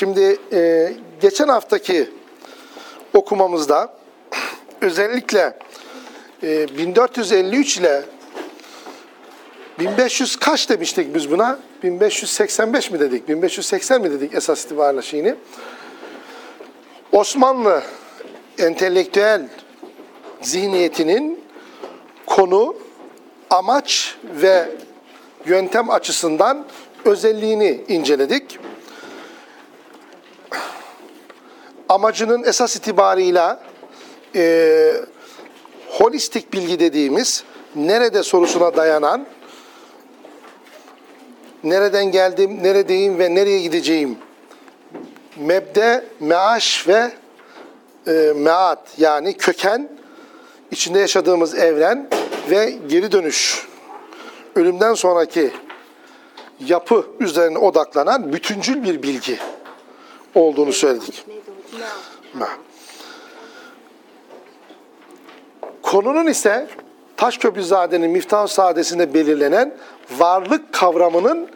Şimdi e, geçen haftaki okumamızda özellikle e, 1453 ile 1500 kaç demiştik biz buna? 1585 mi dedik? 1580 mi dedik esas itibariyle şeyini? Osmanlı entelektüel zihniyetinin konu, amaç ve yöntem açısından özelliğini inceledik. Amacının esas itibarıyla e, holistik bilgi dediğimiz nerede sorusuna dayanan nereden geldim, neredeyim ve nereye gideceğim mebde, meaş ve e, meat yani köken, içinde yaşadığımız evren ve geri dönüş, ölümden sonraki yapı üzerine odaklanan bütüncül bir bilgi olduğunu söyledik. Konunun ise Taşköprüzade'nin Miftah Saadesi'nde belirlenen varlık kavramının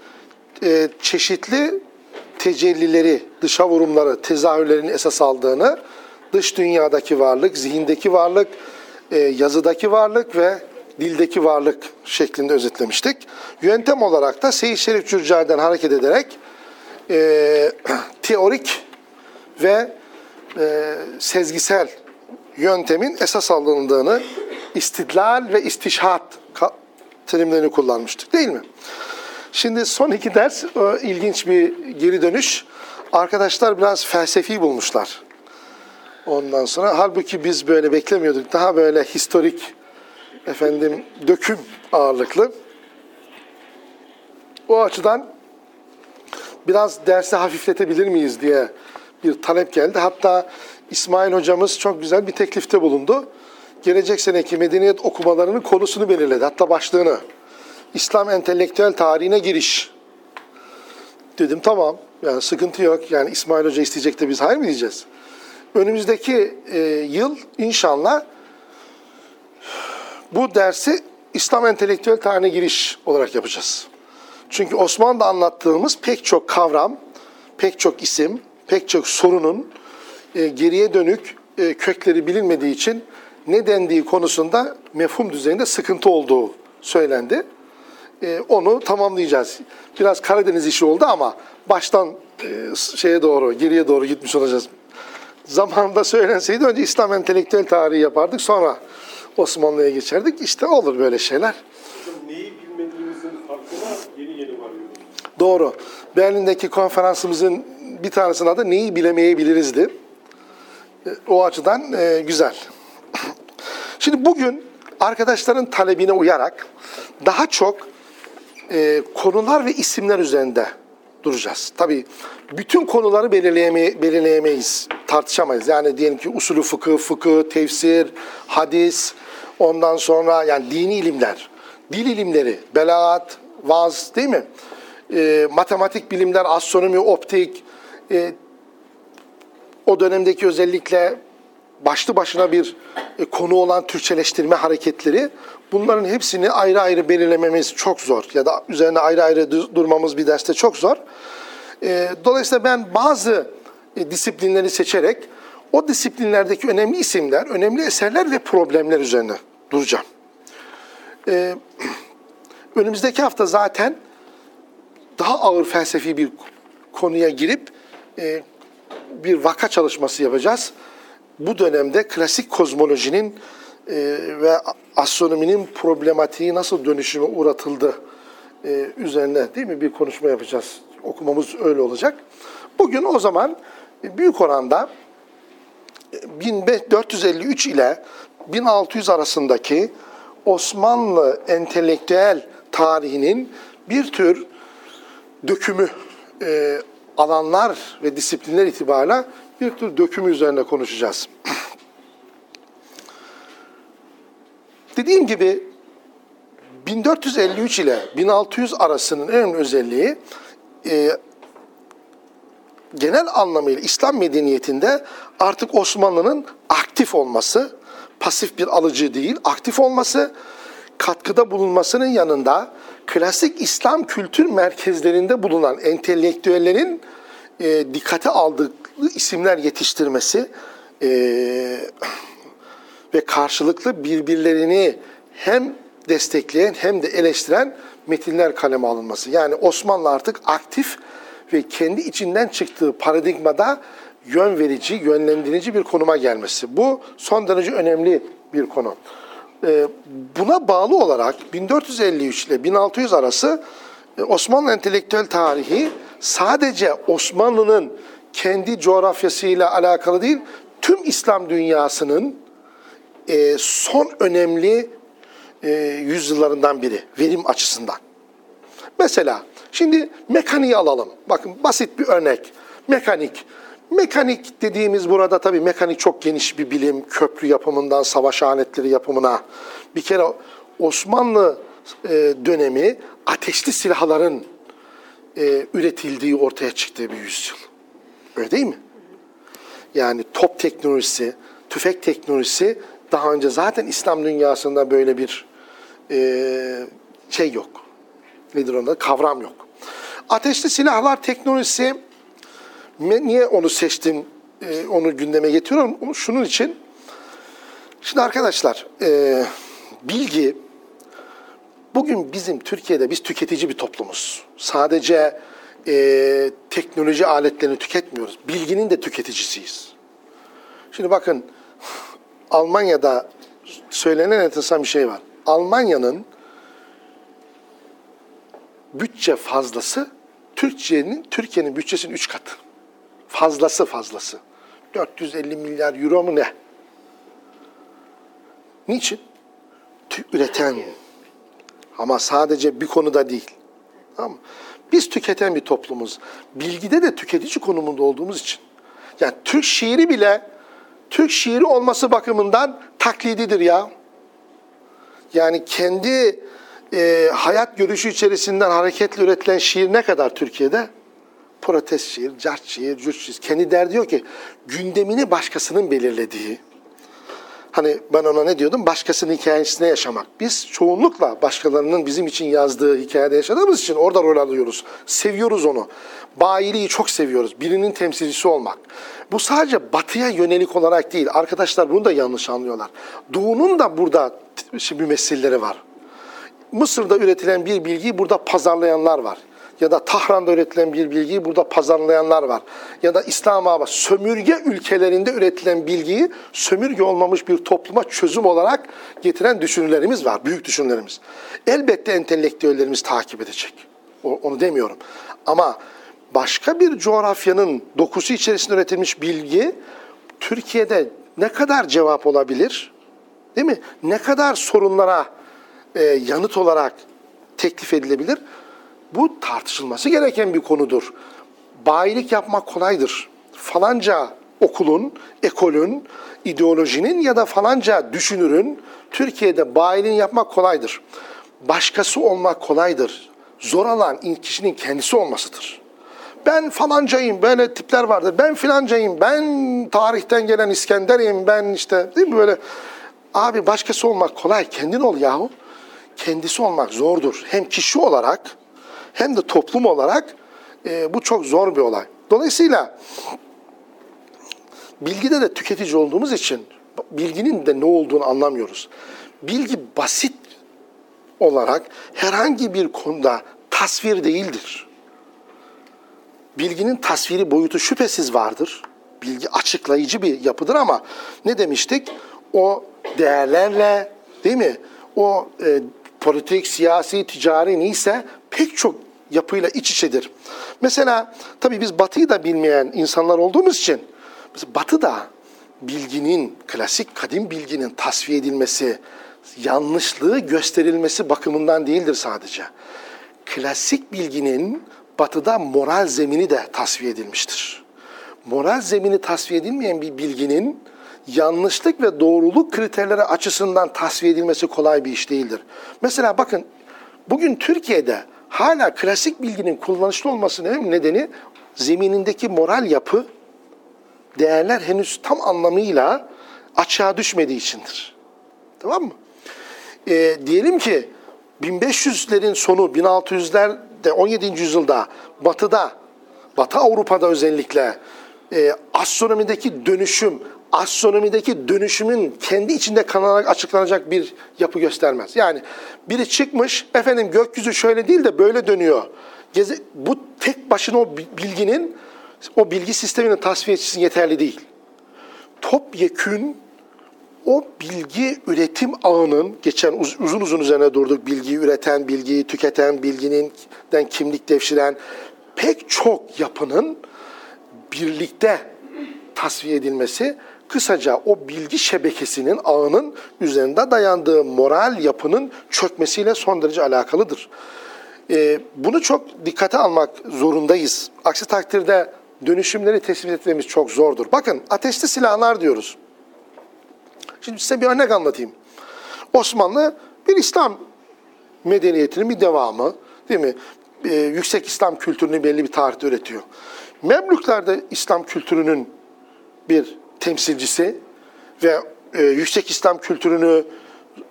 e, çeşitli tecellileri, dışa vurumları, tezahürlerini esas aldığını, dış dünyadaki varlık, zihindeki varlık, e, yazıdaki varlık ve dildeki varlık şeklinde özetlemiştik. Yöntem olarak da Seyyid Şerif Cürcani'den hareket ederek e, teorik ve e, sezgisel yöntemin esas alındığını istidlal ve istişhat terimlerini kullanmıştık değil mi? Şimdi son iki ders o ilginç bir geri dönüş. Arkadaşlar biraz felsefi bulmuşlar. Ondan sonra halbuki biz böyle beklemiyorduk. Daha böyle historik efendim döküm ağırlıklı. O açıdan biraz dersi hafifletebilir miyiz diye bir talep geldi. Hatta İsmail hocamız çok güzel bir teklifte bulundu. Gelecek seneki medeniyet okumalarının konusunu belirledi. Hatta başlığını. İslam entelektüel tarihine giriş. Dedim tamam. Yani sıkıntı yok. Yani İsmail Hoca isteyecek de biz hayır mı diyeceğiz? Önümüzdeki e, yıl inşallah bu dersi İslam entelektüel tarihine giriş olarak yapacağız. Çünkü Osmanlı'da anlattığımız pek çok kavram, pek çok isim, pek çok sorunun e, geriye dönük e, kökleri bilinmediği için ne dendiği konusunda mefhum düzeyinde sıkıntı olduğu söylendi. E, onu tamamlayacağız. Biraz Karadeniz işi oldu ama baştan e, şeye doğru, geriye doğru gitmiş olacağız. Zamanında söylenseydi önce İslam entelektüel tarihi yapardık sonra Osmanlı'ya geçerdik. İşte olur böyle şeyler. Neyi bilmediğimizin farkına yeni yeni varıyoruz. Doğru. Berlin'deki konferansımızın bir tanesinin adı neyi bilemeyebilirizdi. E, O açıdan e, güzel. Şimdi bugün arkadaşların talebine uyarak daha çok e, konular ve isimler üzerinde duracağız. Tabii bütün konuları belirleyeme, belirleyemeyiz, tartışamayız. Yani diyelim ki usulü fıkıh, fıkıh, tefsir, hadis, ondan sonra yani dini ilimler, dil ilimleri, belaat, vaz değil mi? E, matematik bilimler, astronomi, optik, e, o dönemdeki özellikle başlı başına bir e, konu olan Türkçeleştirme hareketleri bunların hepsini ayrı ayrı belirlememiz çok zor ya da üzerine ayrı ayrı du- durmamız bir derste çok zor. E, Dolayısıyla ben bazı e, disiplinleri seçerek o disiplinlerdeki önemli isimler, önemli eserler ve problemler üzerine duracağım. E, Önümüzdeki hafta zaten daha ağır felsefi bir konuya girip e, bir vaka çalışması yapacağız. Bu dönemde klasik kozmolojinin e, ve astronominin problematiği nasıl dönüşüme uğratıldı e, üzerine değil mi bir konuşma yapacağız. Okumamız öyle olacak. Bugün o zaman e, büyük oranda e, 1453 ile 1600 arasındaki Osmanlı entelektüel tarihinin bir tür dökümü e, alanlar ve disiplinler itibarıyla bir tür dökümü üzerine konuşacağız. Dediğim gibi 1453 ile 1600 arasının en önemli özelliği e, genel anlamıyla İslam medeniyetinde artık Osmanlı'nın aktif olması, pasif bir alıcı değil, aktif olması, katkıda bulunmasının yanında klasik İslam kültür merkezlerinde bulunan entelektüellerin e, dikkate aldığı isimler yetiştirmesi e, ve karşılıklı birbirlerini hem destekleyen hem de eleştiren metinler kaleme alınması. Yani Osmanlı artık aktif ve kendi içinden çıktığı paradigmada yön verici, yönlendirici bir konuma gelmesi. Bu son derece önemli bir konu. Ee, Buna bağlı olarak 1453 ile 1600 arası e, Osmanlı entelektüel tarihi sadece Osmanlı'nın kendi coğrafyasıyla alakalı değil, tüm İslam dünyasının e, son önemli e, yüzyıllarından biri verim açısından. Mesela şimdi mekaniği alalım. Bakın basit bir örnek. Mekanik. Mekanik dediğimiz burada tabii mekanik çok geniş bir bilim. Köprü yapımından savaş aletleri yapımına. Bir kere Osmanlı e, dönemi ateşli silahların e, üretildiği ortaya çıktığı bir yüzyıl. Öyle değil mi? Yani top teknolojisi, tüfek teknolojisi daha önce zaten İslam dünyasında böyle bir e, şey yok. Nedir onda? Kavram yok. Ateşli silahlar teknolojisi niye onu seçtim, e, onu gündeme getiriyorum? Şunun için. Şimdi arkadaşlar, e, bilgi bugün bizim Türkiye'de biz tüketici bir toplumuz. Sadece e, teknoloji aletlerini tüketmiyoruz. Bilginin de tüketicisiyiz. Şimdi bakın Almanya'da söylenen enteresan bir şey var. Almanya'nın bütçe fazlası Türkiye'nin Türkiye'nin bütçesinin 3 katı. Fazlası fazlası. 450 milyar euro mu ne? Niçin? Üreten. Ama sadece bir konuda değil. Tamam? Biz tüketen bir toplumuz. Bilgide de tüketici konumunda olduğumuz için. Yani Türk şiiri bile Türk şiiri olması bakımından taklididir ya. Yani kendi e, hayat görüşü içerisinden hareketle üretilen şiir ne kadar Türkiye'de? Protest şiir, cart şiir, cürt şiir. Kendi der diyor ki gündemini başkasının belirlediği. Hani ben ona ne diyordum? Başkasının hikayesine yaşamak. Biz çoğunlukla başkalarının bizim için yazdığı hikayede yaşadığımız için orada rol alıyoruz. Seviyoruz onu. Bayiliği çok seviyoruz. Birinin temsilcisi olmak. Bu sadece batıya yönelik olarak değil. Arkadaşlar bunu da yanlış anlıyorlar. Doğu'nun da burada meseleleri var. Mısır'da üretilen bir bilgiyi burada pazarlayanlar var. Ya da Tahran'da üretilen bir bilgiyi burada pazarlayanlar var. Ya da İslamabad, sömürge ülkelerinde üretilen bilgiyi sömürge olmamış bir topluma çözüm olarak getiren düşünürlerimiz var, büyük düşünürlerimiz. Elbette entelektüellerimiz takip edecek. Onu demiyorum. Ama başka bir coğrafyanın dokusu içerisinde üretilmiş bilgi Türkiye'de ne kadar cevap olabilir? Değil mi? Ne kadar sorunlara e, yanıt olarak teklif edilebilir? Bu tartışılması gereken bir konudur. Bayilik yapmak kolaydır. Falanca okulun, ekolün, ideolojinin ya da falanca düşünürün Türkiye'de bayiliğini yapmak kolaydır. Başkası olmak kolaydır. Zor olan kişinin kendisi olmasıdır. Ben falancayım, böyle tipler vardır. Ben filancayım, ben tarihten gelen İskender'im, ben işte değil mi böyle. Abi başkası olmak kolay, kendin ol yahu. Kendisi olmak zordur. Hem kişi olarak hem de toplum olarak e, bu çok zor bir olay. Dolayısıyla bilgide de tüketici olduğumuz için bilginin de ne olduğunu anlamıyoruz. Bilgi basit olarak herhangi bir konuda tasvir değildir. Bilginin tasviri boyutu şüphesiz vardır. Bilgi açıklayıcı bir yapıdır ama ne demiştik? O değerlerle değil mi? O e, politik, siyasi, ticari neyse pek çok yapıyla iç içedir. Mesela tabii biz batıyı da bilmeyen insanlar olduğumuz için mesela batıda bilginin, klasik kadim bilginin tasfiye edilmesi, yanlışlığı gösterilmesi bakımından değildir sadece. Klasik bilginin batıda moral zemini de tasfiye edilmiştir. Moral zemini tasfiye edilmeyen bir bilginin yanlışlık ve doğruluk kriterleri açısından tasfiye edilmesi kolay bir iş değildir. Mesela bakın bugün Türkiye'de hala klasik bilginin kullanışlı olmasının nedeni zeminindeki moral yapı, değerler henüz tam anlamıyla açığa düşmediği içindir. Tamam mı? E, diyelim ki 1500'lerin sonu 1600'lerde 17. yüzyılda batıda Batı Avrupa'da özellikle e, astronomideki dönüşüm, astronomideki dönüşümün kendi içinde kanarak açıklanacak bir yapı göstermez. Yani biri çıkmış, efendim gökyüzü şöyle değil de böyle dönüyor. Geze, bu tek başına o bi- bilginin, o bilgi sisteminin tasfiye için yeterli değil. Topyekün o bilgi üretim ağının geçen uz- uzun uzun üzerine durduk. Bilgiyi üreten, bilgiyi tüketen, bilginin kimlik devşiren pek çok yapının birlikte tasfiye edilmesi kısaca o bilgi şebekesinin ağının üzerinde dayandığı moral yapının çökmesiyle son derece alakalıdır. Ee, bunu çok dikkate almak zorundayız. Aksi takdirde dönüşümleri tespit etmemiz çok zordur. Bakın ateşli silahlar diyoruz. Şimdi size bir örnek anlatayım. Osmanlı bir İslam medeniyetinin bir devamı, değil mi? Ee, yüksek İslam kültürünü belli bir tarihte üretiyor. Memlükler de İslam kültürünün bir temsilcisi ve e, yüksek İslam kültürünü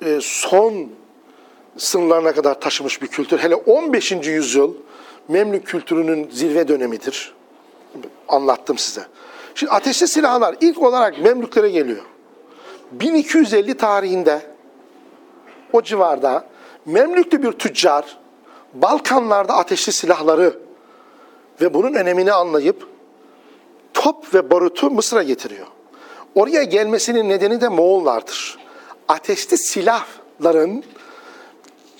e, son sınırlarına kadar taşımış bir kültür. Hele 15. yüzyıl Memlük kültürünün zirve dönemidir. Anlattım size. Şimdi ateşli silahlar ilk olarak Memlüklere geliyor. 1250 tarihinde o civarda Memlüklü bir tüccar Balkanlarda ateşli silahları ve bunun önemini anlayıp top ve barutu Mısır'a getiriyor. Oraya gelmesinin nedeni de Moğollardır. Ateşli silahların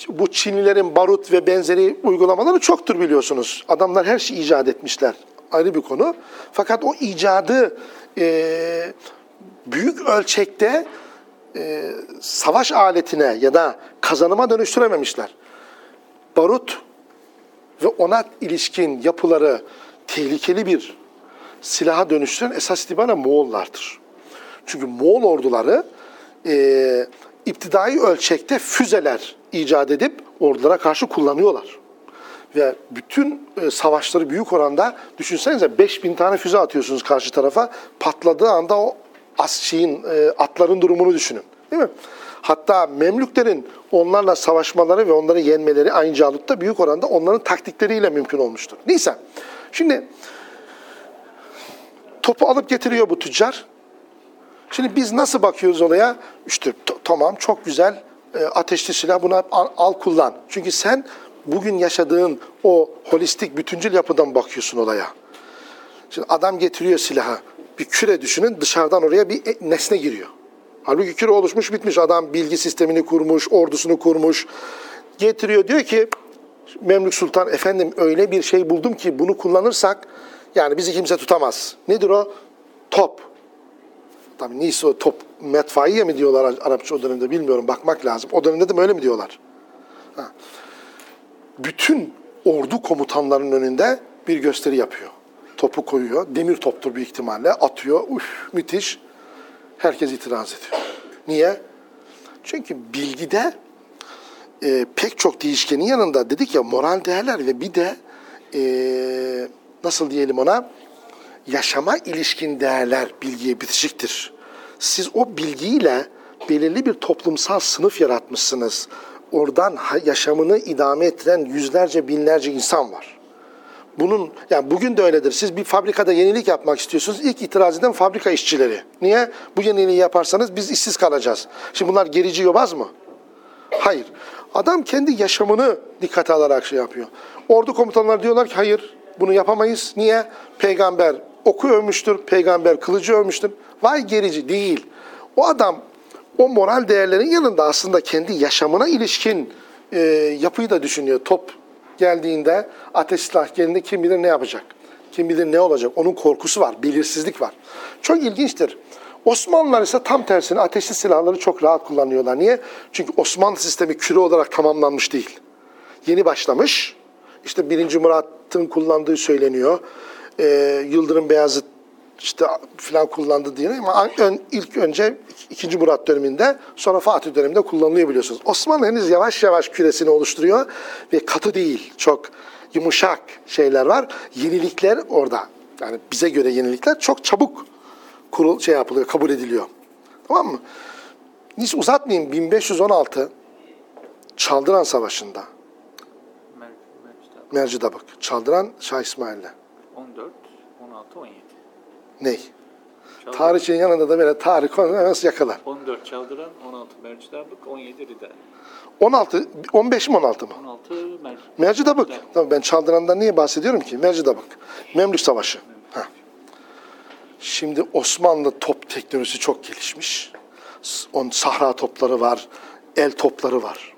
bu Çinlilerin barut ve benzeri uygulamaları çoktur biliyorsunuz. Adamlar her şeyi icat etmişler. Ayrı bir konu. Fakat o icadı e, büyük ölçekte e, savaş aletine ya da kazanıma dönüştürememişler. Barut ve ona ilişkin yapıları tehlikeli bir silaha dönüştüren esas itibaren Moğollardır. Çünkü Moğol orduları e, iptidai ölçekte füzeler icat edip ordulara karşı kullanıyorlar. Ve bütün e, savaşları büyük oranda düşünsenize 5000 tane füze atıyorsunuz karşı tarafa. Patladığı anda o as şeyin, e, atların durumunu düşünün. Değil mi? Hatta Memlüklerin onlarla savaşmaları ve onları yenmeleri aynı Calut'ta büyük oranda onların taktikleriyle mümkün olmuştur. Neyse. Şimdi topu alıp getiriyor bu tüccar. Şimdi biz nasıl bakıyoruz olaya? İşte tamam çok güzel e, ateşli silah buna al, al kullan. Çünkü sen bugün yaşadığın o holistik bütüncül yapıdan bakıyorsun olaya. Şimdi adam getiriyor silahı. Bir küre düşünün dışarıdan oraya bir e- nesne giriyor. Halbuki küre oluşmuş bitmiş. Adam bilgi sistemini kurmuş, ordusunu kurmuş. Getiriyor diyor ki Memlük Sultan efendim öyle bir şey buldum ki bunu kullanırsak yani bizi kimse tutamaz. Nedir o? Top. Tabii neyse o top metfaiye mi diyorlar Ar- Arapça o dönemde bilmiyorum bakmak lazım. O dönemde de öyle mi diyorlar? Ha. Bütün ordu komutanlarının önünde bir gösteri yapıyor. Topu koyuyor. Demir toptur büyük ihtimalle. Atıyor. Uf müthiş. Herkes itiraz ediyor. Niye? Çünkü bilgide e, pek çok değişkenin yanında dedik ya moral değerler ve bir de e, nasıl diyelim ona yaşama ilişkin değerler bilgiye bitişiktir. Siz o bilgiyle belirli bir toplumsal sınıf yaratmışsınız. Oradan yaşamını idame ettiren yüzlerce binlerce insan var. Bunun yani bugün de öyledir. Siz bir fabrikada yenilik yapmak istiyorsunuz. İlk itiraz eden fabrika işçileri. Niye? Bu yeniliği yaparsanız biz işsiz kalacağız. Şimdi bunlar gerici yobaz mı? Hayır. Adam kendi yaşamını dikkate alarak şey yapıyor. Ordu komutanları diyorlar ki hayır bunu yapamayız. Niye? Peygamber oku övmüştür, peygamber kılıcı övmüştür. Vay gerici değil. O adam o moral değerlerin yanında aslında kendi yaşamına ilişkin e, yapıyı da düşünüyor. Top geldiğinde, ateş silah geldiğinde kim bilir ne yapacak? Kim bilir ne olacak? Onun korkusu var, belirsizlik var. Çok ilginçtir. Osmanlılar ise tam tersine ateşli silahları çok rahat kullanıyorlar. Niye? Çünkü Osmanlı sistemi küre olarak tamamlanmış değil. Yeni başlamış. İşte 1. Murat'ın kullandığı söyleniyor. Ee, Yıldırım Beyazıt işte filan kullandı diye ama ön, ilk önce 2. Murat döneminde sonra Fatih döneminde kullanılıyor biliyorsunuz. Osmanlı henüz yavaş yavaş küresini oluşturuyor ve katı değil çok yumuşak şeyler var. Yenilikler orada. Yani bize göre yenilikler çok çabuk kurul şey yapılıyor, kabul ediliyor. Tamam mı? Hiç uzatmayayım. 1516 Çaldıran Savaşı'nda Mer. Mercidabık. Çaldıran Şah İsmail'le. 14, 16, 17. Ney? Çaldıran, Tarihçinin yanında da böyle tarih konu nasıl yakalar? 14 çaldıran, 16 mercidabık, 17 rida. 16, 15 mi 16 mı? 16 mer. Mercidabık. Tamam ben Çaldıran'dan niye bahsediyorum ki? Mercidabık. Memlük Savaşı. Ha. Şimdi Osmanlı top teknolojisi çok gelişmiş. On sahra topları var, el topları var.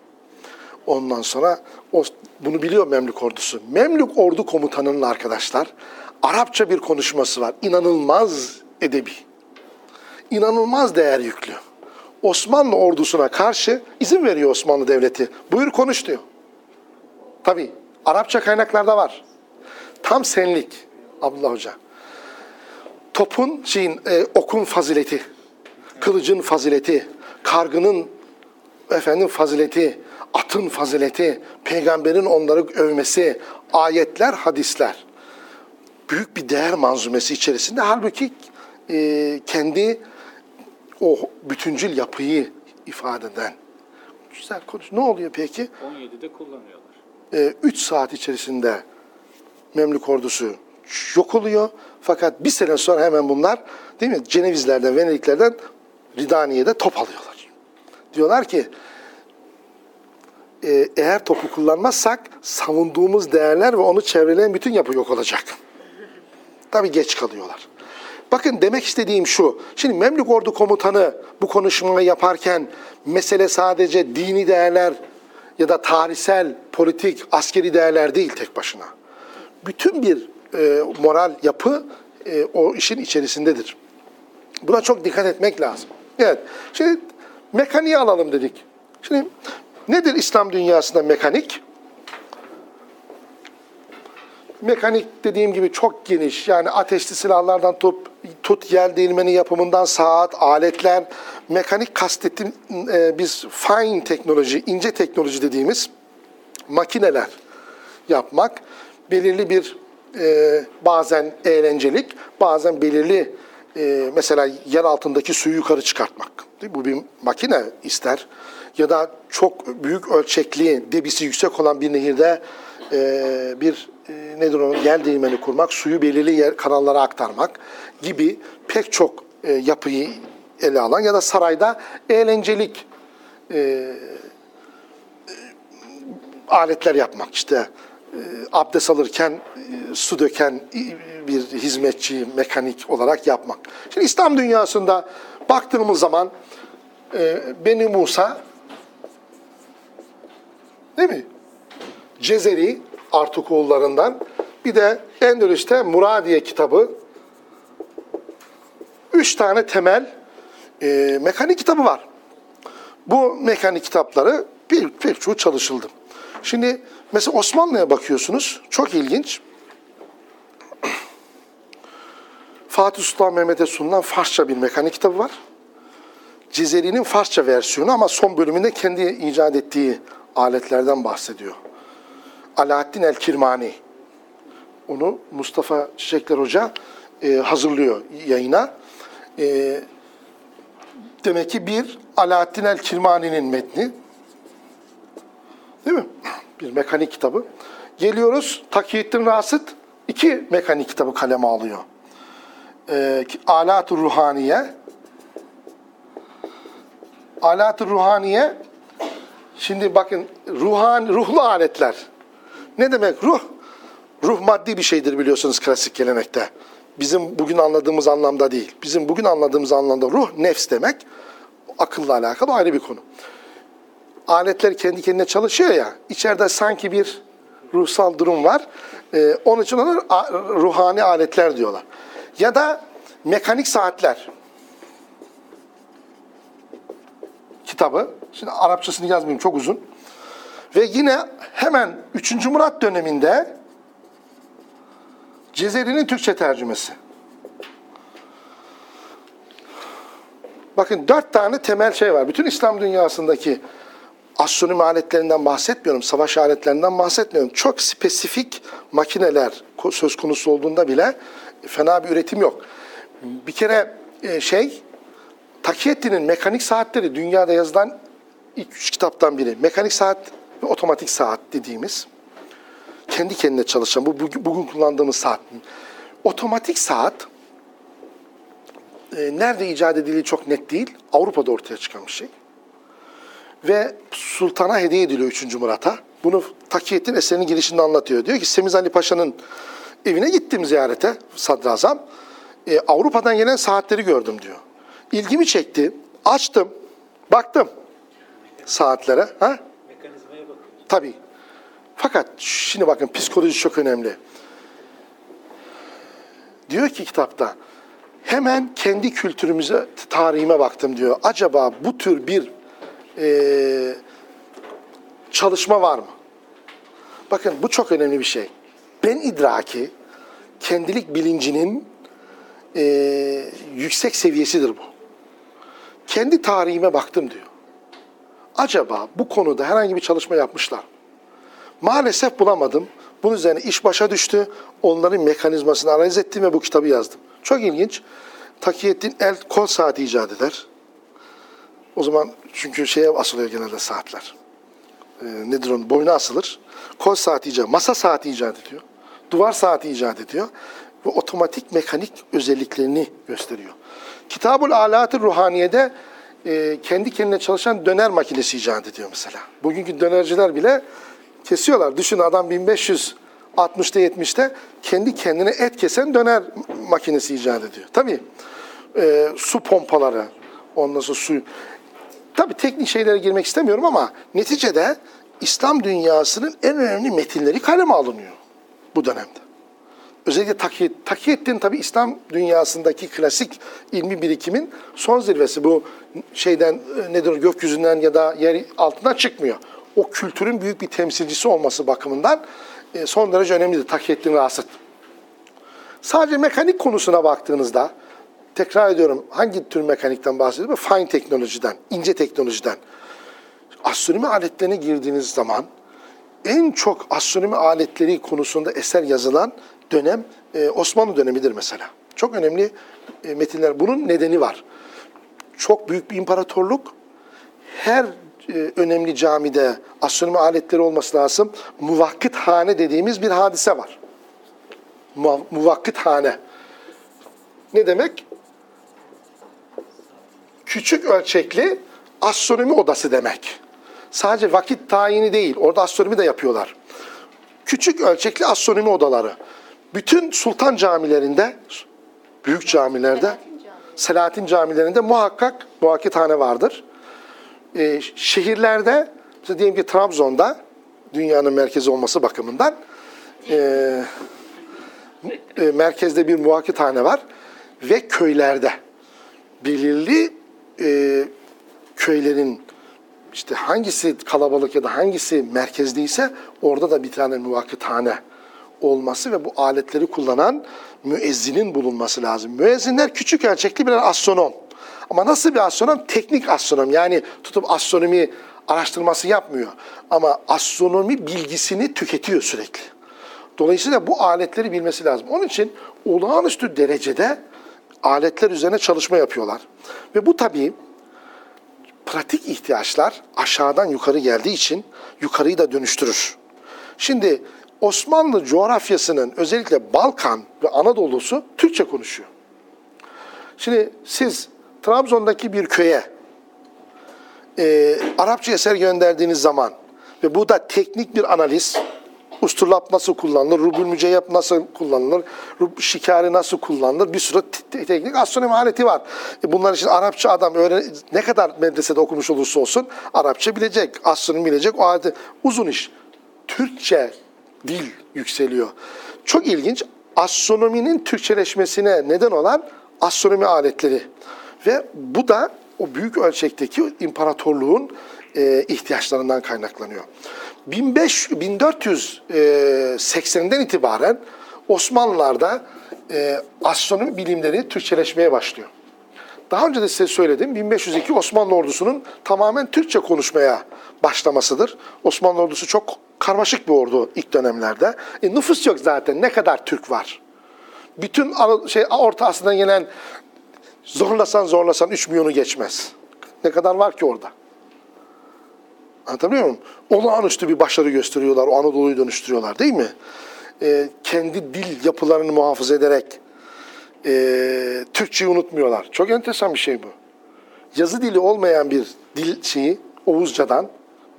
Ondan sonra o, bunu biliyor Memlük ordusu. Memlük ordu komutanının arkadaşlar Arapça bir konuşması var. İnanılmaz edebi. İnanılmaz değer yüklü. Osmanlı ordusuna karşı izin veriyor Osmanlı Devleti. Buyur konuş diyor. Tabii. Arapça kaynaklarda var. Tam senlik Abdullah Hoca. Topun, şeyin, e, okun fazileti, kılıcın fazileti, kargının efendim fazileti, atın fazileti, peygamberin onları övmesi, ayetler, hadisler. Büyük bir değer manzumesi içerisinde halbuki e, kendi o bütüncül yapıyı ifade eden. Güzel konuş. Ne oluyor peki? 17'de kullanıyorlar. 3 saat içerisinde Memlük ordusu yok oluyor. Fakat bir sene sonra hemen bunlar değil mi Cenevizlerden, Venediklerden Ridaniye'de top alıyorlar. Diyorlar ki e, eğer topu kullanmazsak savunduğumuz değerler ve onu çevreleyen bütün yapı yok olacak. Tabii geç kalıyorlar. Bakın demek istediğim şu. Şimdi Memlük Ordu Komutanı bu konuşmayı yaparken mesele sadece dini değerler ya da tarihsel, politik, askeri değerler değil tek başına. Bütün bir e, moral yapı e, o işin içerisindedir. Buna çok dikkat etmek lazım. Evet. Şimdi mekaniği alalım dedik. Şimdi nedir İslam dünyasında mekanik? Mekanik dediğim gibi çok geniş. Yani ateşli silahlardan tut, tut yel değirmeni yapımından saat, aletler. Mekanik kastettiğim e, biz fine teknoloji, ince teknoloji dediğimiz makineler yapmak. Belirli bir e, bazen eğlencelik, bazen belirli e, mesela yer altındaki suyu yukarı çıkartmak. Bu bir makine ister. Ya da çok büyük ölçekli, debisi yüksek olan bir nehirde e, bir e, nedir onun yel değirmeni kurmak, suyu belirli yer, kanallara aktarmak gibi pek çok e, yapıyı ele alan ya da sarayda eğlencelik aletler yapmak işte e, abdest alırken e, su döken e, bir hizmetçi mekanik olarak yapmak. Şimdi İslam dünyasında baktığımız zaman e, Beni Musa değil mi? Cezeri Artukoğullarından bir de Endülüs'te Muradiye kitabı üç tane temel e, mekanik kitabı var. Bu mekanik kitapları bir, pek çoğu çalışıldı. Şimdi mesela Osmanlı'ya bakıyorsunuz. Çok ilginç. Fatih Sultan Mehmet'e sunulan Farsça bir mekanik kitabı var. Cizeli'nin Farsça versiyonu ama son bölümünde kendi icat ettiği aletlerden bahsediyor. Alaaddin el-Kirmani. Onu Mustafa Çiçekler Hoca e, hazırlıyor yayına. E, demek ki bir Alaaddin el-Kirmani'nin metni. Değil mi? Bir mekanik kitabı. Geliyoruz Takiyettin Rasıt iki mekanik kitabı kaleme alıyor. Ee, Alat-ı Ruhaniye Alat-ı Ruhaniye şimdi bakın ruhan, ruhlu aletler. Ne demek ruh? Ruh maddi bir şeydir biliyorsunuz klasik gelenekte. Bizim bugün anladığımız anlamda değil. Bizim bugün anladığımız anlamda ruh nefs demek. Akılla alakalı ayrı bir konu aletler kendi kendine çalışıyor ya, içeride sanki bir ruhsal durum var. Ee, onun için ona ruhani aletler diyorlar. Ya da mekanik saatler. Kitabı. Şimdi Arapçasını yazmayayım çok uzun. Ve yine hemen 3. Murat döneminde Cezeri'nin Türkçe tercümesi. Bakın dört tane temel şey var. Bütün İslam dünyasındaki astronomi aletlerinden bahsetmiyorum, savaş aletlerinden bahsetmiyorum. Çok spesifik makineler söz konusu olduğunda bile fena bir üretim yok. Bir kere e, şey, Takiyettin'in mekanik saatleri dünyada yazılan ilk üç kitaptan biri. Mekanik saat ve otomatik saat dediğimiz. Kendi kendine çalışan, bu bugün, kullandığımız saat. Otomatik saat e, nerede icat edildiği çok net değil. Avrupa'da ortaya çıkan bir şey. Ve Sultan'a hediye ediliyor 3. Murat'a. Bunu Takiyettin eserinin girişinde anlatıyor. Diyor ki Semiz Ali Paşa'nın evine gittim ziyarete sadrazam. E, Avrupa'dan gelen saatleri gördüm diyor. İlgimi çekti. Açtım. Baktım saatlere. Ha? Tabii. Fakat şimdi bakın psikoloji çok önemli. Diyor ki kitapta hemen kendi kültürümüze, tarihime baktım diyor. Acaba bu tür bir eee, çalışma var mı? Bakın bu çok önemli bir şey. Ben idraki, kendilik bilincinin eee, yüksek seviyesidir bu. Kendi tarihime baktım diyor. Acaba bu konuda herhangi bir çalışma yapmışlar mı? Maalesef bulamadım. Bunun üzerine iş başa düştü. Onların mekanizmasını analiz ettim ve bu kitabı yazdım. Çok ilginç. Takiyettin el kol saati icat eder. O zaman çünkü şeye asılıyor genelde saatler. Ee, nedir onun? Boyuna asılır. Kol saati icat, masa saati icat ediyor. Duvar saati icat ediyor. Ve otomatik mekanik özelliklerini gösteriyor. Kitabul Alat-ı Ruhaniye'de e, kendi kendine çalışan döner makinesi icat ediyor mesela. Bugünkü dönerciler bile kesiyorlar. Düşün adam 1560'ta 70'te kendi kendine et kesen döner makinesi icat ediyor. Tabii e, su pompaları, ondan sonra su... Tabii teknik şeylere girmek istemiyorum ama neticede İslam dünyasının en önemli metinleri kaleme alınıyor bu dönemde. Özellikle Takiyet, Takiyettin tabii İslam dünyasındaki klasik ilmi birikimin son zirvesi. Bu şeyden e, nedir gökyüzünden ya da yer altından çıkmıyor. O kültürün büyük bir temsilcisi olması bakımından e, son derece önemlidir Takiyettin Rasıt. Sadece mekanik konusuna baktığınızda, tekrar ediyorum hangi tür mekanikten bahsediyorum? Fine teknolojiden, ince teknolojiden. Astronomi aletlerine girdiğiniz zaman en çok astronomi aletleri konusunda eser yazılan dönem e, Osmanlı dönemidir mesela. Çok önemli e, metinler. Bunun nedeni var. Çok büyük bir imparatorluk. Her e, önemli camide astronomi aletleri olması lazım. Muvakkıt hane dediğimiz bir hadise var. Mu- Muvakkıt hane. Ne demek? Küçük ölçekli astronomi odası demek. Sadece vakit tayini değil, orada astronomi de yapıyorlar. Küçük ölçekli astronomi odaları. Bütün sultan camilerinde, büyük camilerde, Selahattin camilerinde muhakkak muvakkithane vardır. Ee, şehirlerde, mesela diyelim ki Trabzon'da, dünyanın merkezi olması bakımından, e, e, merkezde bir muvakkithane var ve köylerde belirli e, köylerin işte hangisi kalabalık ya da hangisi merkezdeyse orada da bir tane muvakkıthane olması ve bu aletleri kullanan müezzinin bulunması lazım. Müezzinler küçük ölçekli birer astronom. Ama nasıl bir astronom? Teknik astronom. Yani tutup astronomi araştırması yapmıyor. Ama astronomi bilgisini tüketiyor sürekli. Dolayısıyla bu aletleri bilmesi lazım. Onun için olağanüstü derecede aletler üzerine çalışma yapıyorlar. Ve bu tabii pratik ihtiyaçlar aşağıdan yukarı geldiği için yukarıyı da dönüştürür. Şimdi Osmanlı coğrafyasının özellikle Balkan ve Anadolu'su Türkçe konuşuyor. Şimdi siz Trabzon'daki bir köye e, Arapça eser gönderdiğiniz zaman ve bu da teknik bir analiz, usturlap nasıl kullanılır, rubül müceyyep nasıl kullanılır, rub, şikari nasıl kullanılır, bir sürü te- teknik astronomi aleti var. E bunlar için Arapça adam öğren ne kadar medresede okumuş olursa olsun Arapça bilecek, astronomi bilecek, o aleti uzun iş. Türkçe dil yükseliyor. Çok ilginç, astronominin Türkçeleşmesine neden olan astronomi aletleri. Ve bu da o büyük ölçekteki imparatorluğun e, ihtiyaçlarından kaynaklanıyor. 1500, 1480'den itibaren Osmanlılar'da e, astronomi bilimleri Türkçeleşmeye başlıyor. Daha önce de size söyledim 1502 Osmanlı ordusunun tamamen Türkçe konuşmaya başlamasıdır. Osmanlı ordusu çok karmaşık bir ordu ilk dönemlerde. E, nüfus yok zaten ne kadar Türk var. Bütün şey Orta Asya'dan gelen zorlasan zorlasan 3 milyonu geçmez. Ne kadar var ki orada? Anlatabiliyor muyum? Olağanüstü bir başarı gösteriyorlar, o Anadolu'yu dönüştürüyorlar değil mi? e, kendi dil yapılarını muhafaza ederek e, Türkçeyi unutmuyorlar. Çok enteresan bir şey bu. Yazı dili olmayan bir dil şeyi Oğuzcadan,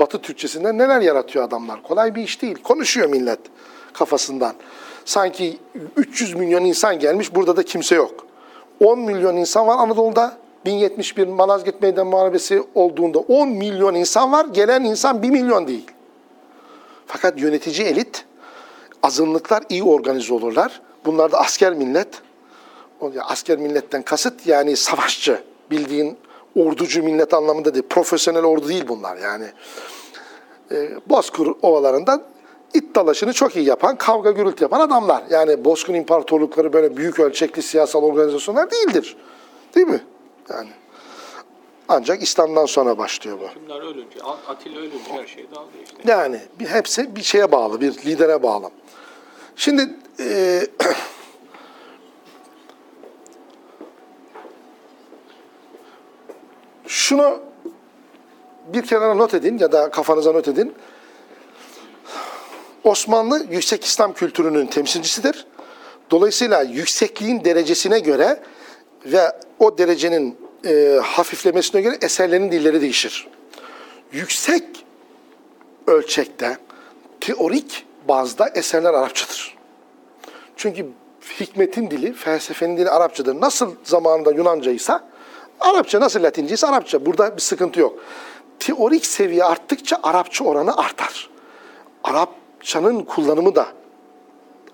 Batı Türkçesinden neler yaratıyor adamlar. Kolay bir iş değil. Konuşuyor millet kafasından. Sanki 300 milyon insan gelmiş, burada da kimse yok. 10 milyon insan var Anadolu'da. 1071 Malazgirt Meydan Muharebesi olduğunda 10 milyon insan var. Gelen insan 1 milyon değil. Fakat yönetici elit, azınlıklar iyi organize olurlar. Bunlar da asker millet. Asker milletten kasıt yani savaşçı. Bildiğin orducu millet anlamında değil. Profesyonel ordu değil bunlar yani. E, Bozkır ovalarında it dalaşını çok iyi yapan, kavga gürültü yapan adamlar. Yani Bozkır imparatorlukları böyle büyük ölçekli siyasal organizasyonlar değildir. Değil mi? Yani ancak İslam'dan sonra başlıyor bu. Bunlar ölünce, At- Atilla ölünce her şey dağıldı işte. Yani bir, hepsi bir şeye bağlı, bir lidere bağlı. Şimdi e, şunu bir kenara not edin ya da kafanıza not edin. Osmanlı yüksek İslam kültürünün temsilcisidir. Dolayısıyla yüksekliğin derecesine göre ve o derecenin e, hafiflemesine göre eserlerin dilleri değişir. Yüksek ölçekte teorik bazda eserler Arapçadır. Çünkü hikmetin dili, felsefenin dili Arapçadır. Nasıl zamanında Yunancaysa Arapça, nasıl Latinceyse Arapça. Burada bir sıkıntı yok. Teorik seviye arttıkça Arapça oranı artar. Arapçanın kullanımı da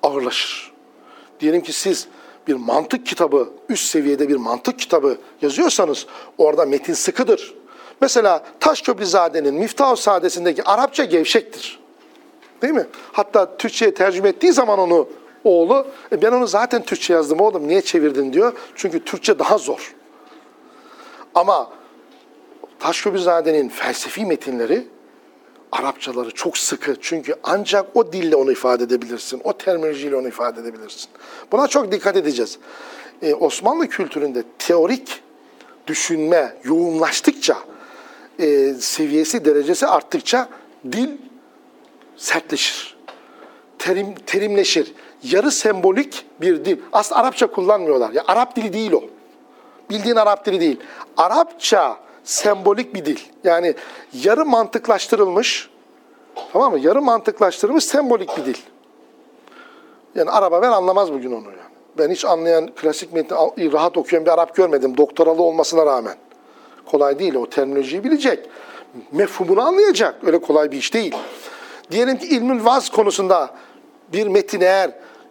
ağırlaşır. Diyelim ki siz bir mantık kitabı, üst seviyede bir mantık kitabı yazıyorsanız orada metin sıkıdır. Mesela Taşköprüzade'nin Miftah-ı Sadesindeki Arapça gevşektir. Değil mi? Hatta Türkçe'ye tercüme ettiği zaman onu oğlu, "E ben onu zaten Türkçe yazdım oğlum niye çevirdin diyor. Çünkü Türkçe daha zor. Ama Taşköprüzade'nin felsefi metinleri Arapçaları çok sıkı. Çünkü ancak o dille onu ifade edebilirsin. O terminolojiyle onu ifade edebilirsin. Buna çok dikkat edeceğiz. Ee, Osmanlı kültüründe teorik düşünme yoğunlaştıkça, e, seviyesi, derecesi arttıkça dil sertleşir. Terim, terimleşir. Yarı sembolik bir dil. Aslında Arapça kullanmıyorlar. Ya Arap dili değil o. Bildiğin Arap dili değil. Arapça sembolik bir dil. Yani yarı mantıklaştırılmış, tamam mı? Yarı mantıklaştırılmış sembolik bir dil. Yani araba ben anlamaz bugün onu yani. Ben hiç anlayan, klasik metni rahat okuyan bir Arap görmedim. Doktoralı olmasına rağmen. Kolay değil o terminolojiyi bilecek. Mefhumunu anlayacak. Öyle kolay bir iş değil. Diyelim ki ilmül vaz konusunda bir metin eğer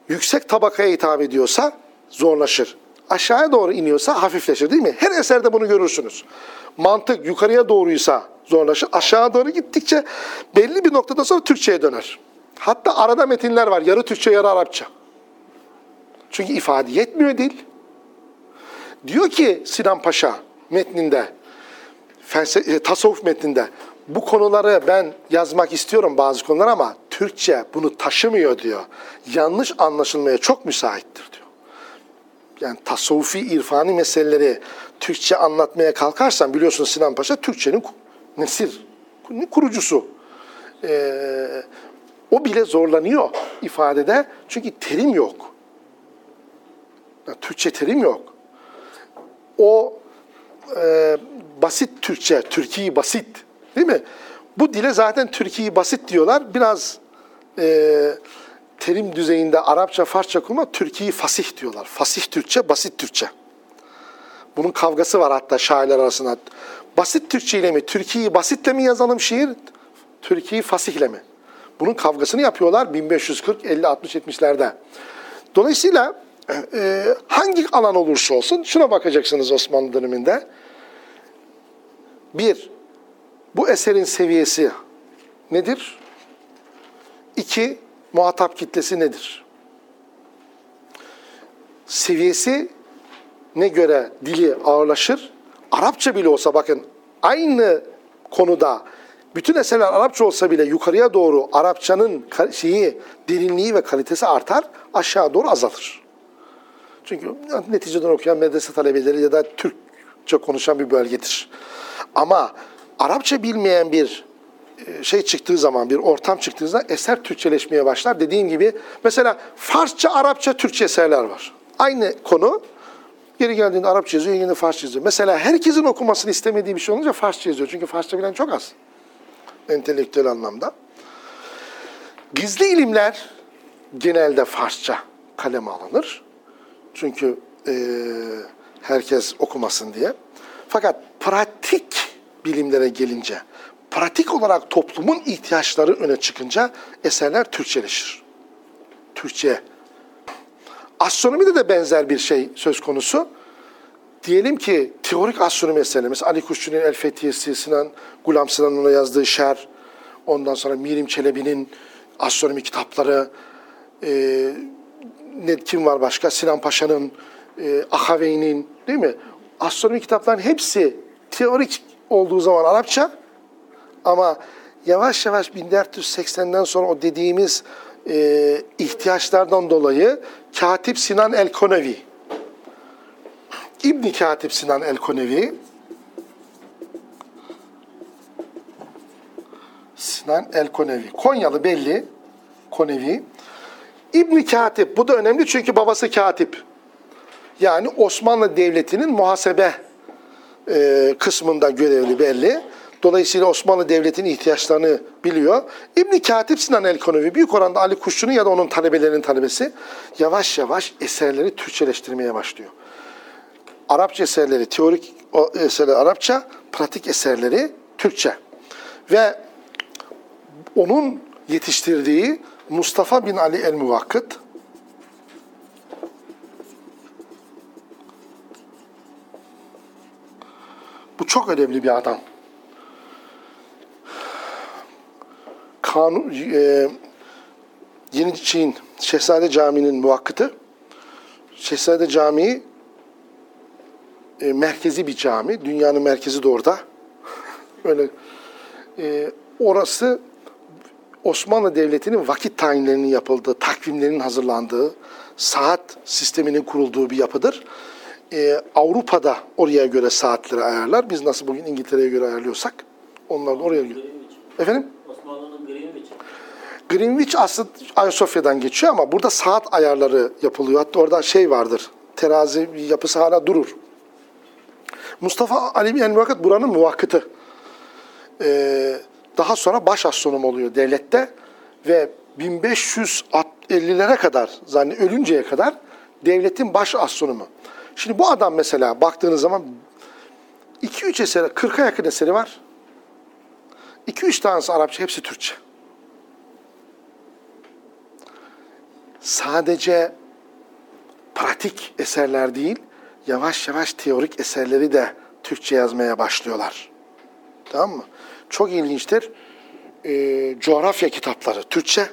yüksek tabakaya hitap ediyorsa zorlaşır. Aşağıya doğru iniyorsa hafifleşir değil mi? Her eserde bunu görürsünüz. Mantık yukarıya doğruysa zorlaşır. Aşağı doğru gittikçe belli bir noktadan sonra Türkçe'ye döner. Hatta arada metinler var. Yarı Türkçe, yarı Arapça. Çünkü ifade yetmiyor dil. Diyor ki Sinan Paşa metninde, felsefe, tasavvuf metninde, bu konuları ben yazmak istiyorum bazı konular ama Türkçe bunu taşımıyor diyor. Yanlış anlaşılmaya çok müsaittir diyor. Yani tasavvufi, irfani meseleleri Türkçe anlatmaya kalkarsan biliyorsun Sinan Paşa Türkçenin nesir, kurucusu. Ee, o bile zorlanıyor ifadede çünkü terim yok. Yani Türkçe terim yok. O e, basit Türkçe, Türkiye basit değil mi? Bu dile zaten Türkiye basit diyorlar. Biraz e, terim düzeyinde Arapça, Farsça kullanma Türkiye fasih diyorlar. Fasih Türkçe, basit Türkçe. Bunun kavgası var hatta şairler arasında. Basit Türkçe ile mi, Türkiye basitle mi yazalım şiir, Türkiye fasihle mi? Bunun kavgasını yapıyorlar 1540, 50, 60, 70'lerde. Dolayısıyla e, hangi alan olursa olsun şuna bakacaksınız Osmanlı döneminde. Bir, bu eserin seviyesi nedir? İki, muhatap kitlesi nedir? Seviyesi ne göre dili ağırlaşır? Arapça bile olsa bakın aynı konuda bütün eserler Arapça olsa bile yukarıya doğru Arapçanın şeyi, derinliği ve kalitesi artar, aşağı doğru azalır. Çünkü neticeden okuyan medrese talebeleri ya da Türkçe konuşan bir bölgedir. Ama Arapça bilmeyen bir şey çıktığı zaman, bir ortam çıktığı zaman eser Türkçeleşmeye başlar. Dediğim gibi mesela Farsça, Arapça, Türkçe eserler var. Aynı konu. Geri geldiğinde Arapça yazıyor, yine Farsça yazıyor. Mesela herkesin okumasını istemediği bir şey olunca Farsça yazıyor. Çünkü Farsça bilen çok az. Entelektüel anlamda. Gizli ilimler genelde Farsça kaleme alınır. Çünkü eee, herkes okumasın diye. Fakat pratik bilimlere gelince, pratik olarak toplumun ihtiyaçları öne çıkınca eserler Türkçeleşir. Türkçe. Astronomide de benzer bir şey söz konusu. Diyelim ki teorik astronomi eserleri, mesela Ali Kuşçu'nun El Fethiyesi, Sinan Gulam Sinan'ın yazdığı şer, ondan sonra Mirim Çelebi'nin astronomi kitapları, e, ne, kim var başka? Sinan Paşa'nın, e, Ahavey'nin değil mi? Astronomi kitapların hepsi teorik olduğu zaman Arapça ama yavaş yavaş 1480'den sonra o dediğimiz e, ihtiyaçlardan dolayı Katip Sinan El-Konevi, İbni Katip Sinan El-Konevi, Sinan El-Konevi, Konyalı belli, Konevi. İbni Katip, bu da önemli çünkü babası katip. Yani Osmanlı Devleti'nin muhasebe e, kısmında görevli belli. Dolayısıyla Osmanlı Devleti'nin ihtiyaçlarını biliyor. İbni Katip Sinan El-Konevi büyük oranda Ali Kuşçu'nun ya da onun talebelerinin talebesi yavaş yavaş eserleri Türkçeleştirmeye başlıyor. Arapça eserleri, teorik eserleri Arapça, pratik eserleri Türkçe. Ve onun yetiştirdiği Mustafa bin Ali el-Muvakkıt, bu çok önemli bir adam. Kanun, e, Yeni Çin Şehzade Camii'nin muvakkıtı. Şehzade Camii e, merkezi bir cami. Dünyanın merkezi de orada. Öyle. E, orası Osmanlı Devleti'nin vakit tayinlerinin yapıldığı, takvimlerin hazırlandığı, saat sisteminin kurulduğu bir yapıdır. Ee, Avrupa'da oraya göre saatleri ayarlar. Biz nasıl bugün İngiltere'ye göre ayarlıyorsak onlar da oraya göre. Efendim? Greenwich. Aslında Ayasofya'dan geçiyor ama burada saat ayarları yapılıyor. Hatta orada şey vardır. Terazi yapısı hala durur. Mustafa Ali yani Muvakkıt buranın muvakkıtı. Ee, daha sonra baş astronom oluyor devlette ve 1550'lere kadar zanne ölünceye kadar devletin baş astronomu. Şimdi bu adam mesela baktığınız zaman 2-3 eseri, 40'a yakın eseri var. 2-3 tanesi Arapça, hepsi Türkçe. Sadece pratik eserler değil, yavaş yavaş teorik eserleri de Türkçe yazmaya başlıyorlar. Tamam mı? Çok ilginçtir. Ee, coğrafya kitapları Türkçe.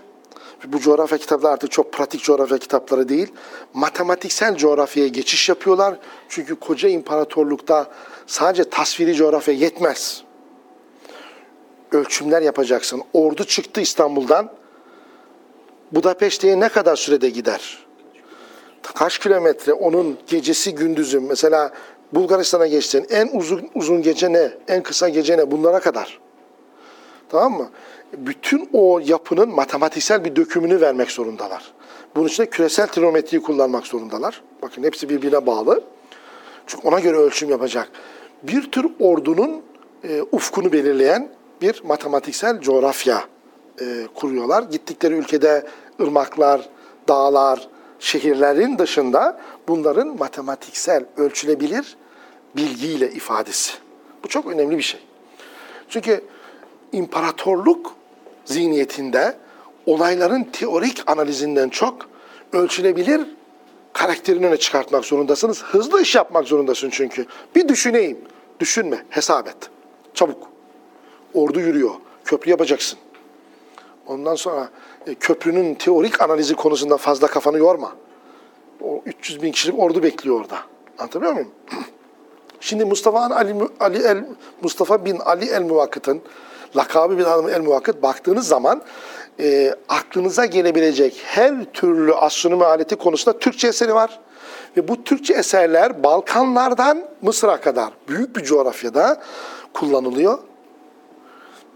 Bu coğrafya kitapları artık çok pratik coğrafya kitapları değil. Matematiksel coğrafyaya geçiş yapıyorlar. Çünkü koca imparatorlukta sadece tasviri coğrafya yetmez. Ölçümler yapacaksın. Ordu çıktı İstanbul'dan. Budapeşte'ye ne kadar sürede gider? Kaç kilometre? Onun gecesi gündüzü. Mesela Bulgaristan'a geçtin. En uzun uzun gece ne? En kısa gece ne? Bunlara kadar. Tamam mı? Bütün o yapının matematiksel bir dökümünü vermek zorundalar. Bunun için de küresel trigonometriyi kullanmak zorundalar. Bakın hepsi birbirine bağlı. Çünkü ona göre ölçüm yapacak. Bir tür ordunun e, ufkunu belirleyen bir matematiksel coğrafya e, kuruyorlar. Gittikleri ülkede ırmaklar, dağlar, şehirlerin dışında bunların matematiksel, ölçülebilir bilgiyle ifadesi. Bu çok önemli bir şey. Çünkü imparatorluk zihniyetinde olayların teorik analizinden çok ölçülebilir karakterini öne çıkartmak zorundasınız. Hızlı iş yapmak zorundasın çünkü. Bir düşüneyim. Düşünme, hesap et. Çabuk. Ordu yürüyor. Köprü yapacaksın. Ondan sonra e, köprünün teorik analizi konusunda fazla kafanı yorma. O 300 bin kişilik ordu bekliyor orada. Anlatabiliyor muyum? Şimdi Mustafa Ali, Ali el Mustafa bin Ali el Muvakkıt'ın lakabı bin Ali el Muvakkıt baktığınız zaman e, aklınıza gelebilecek her türlü astronomi aleti konusunda Türkçe eseri var. Ve bu Türkçe eserler Balkanlardan Mısır'a kadar büyük bir coğrafyada kullanılıyor.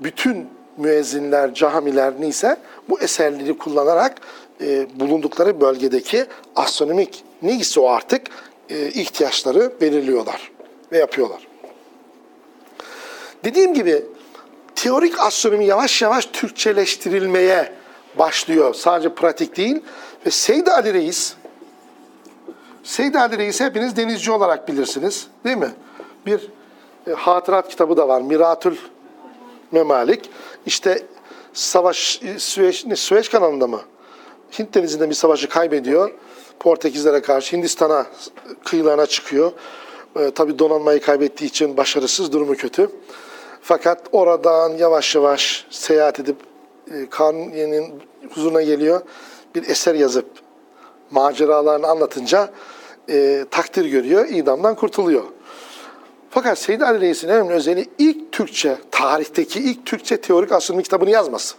Bütün müezzinler, camiler neyse bu eserleri kullanarak e, bulundukları bölgedeki astronomik neyse o artık e, ihtiyaçları belirliyorlar ve yapıyorlar. Dediğim gibi teorik astronomi yavaş yavaş Türkçeleştirilmeye başlıyor. Sadece pratik değil. Ve Seyyid Ali Reis, Seyyid Ali Reis hepiniz denizci olarak bilirsiniz. Değil mi? Bir e, hatırat kitabı da var. Miratül Memalik. İşte savaş Süveyş, ne, Süveyş kanalında mı? Hint denizinde bir savaşı kaybediyor. Portekizlere karşı Hindistan'a kıyılarına çıkıyor. E, tabii donanmayı kaybettiği için başarısız, durumu kötü. Fakat oradan yavaş yavaş seyahat edip e, Kanuni'nin huzuruna geliyor. Bir eser yazıp maceralarını anlatınca e, takdir görüyor, idamdan kurtuluyor. Fakat Seyyid Ali Reis'in en önemli özelliği ilk Türkçe, tarihteki ilk Türkçe teorik astronomi kitabını yazması.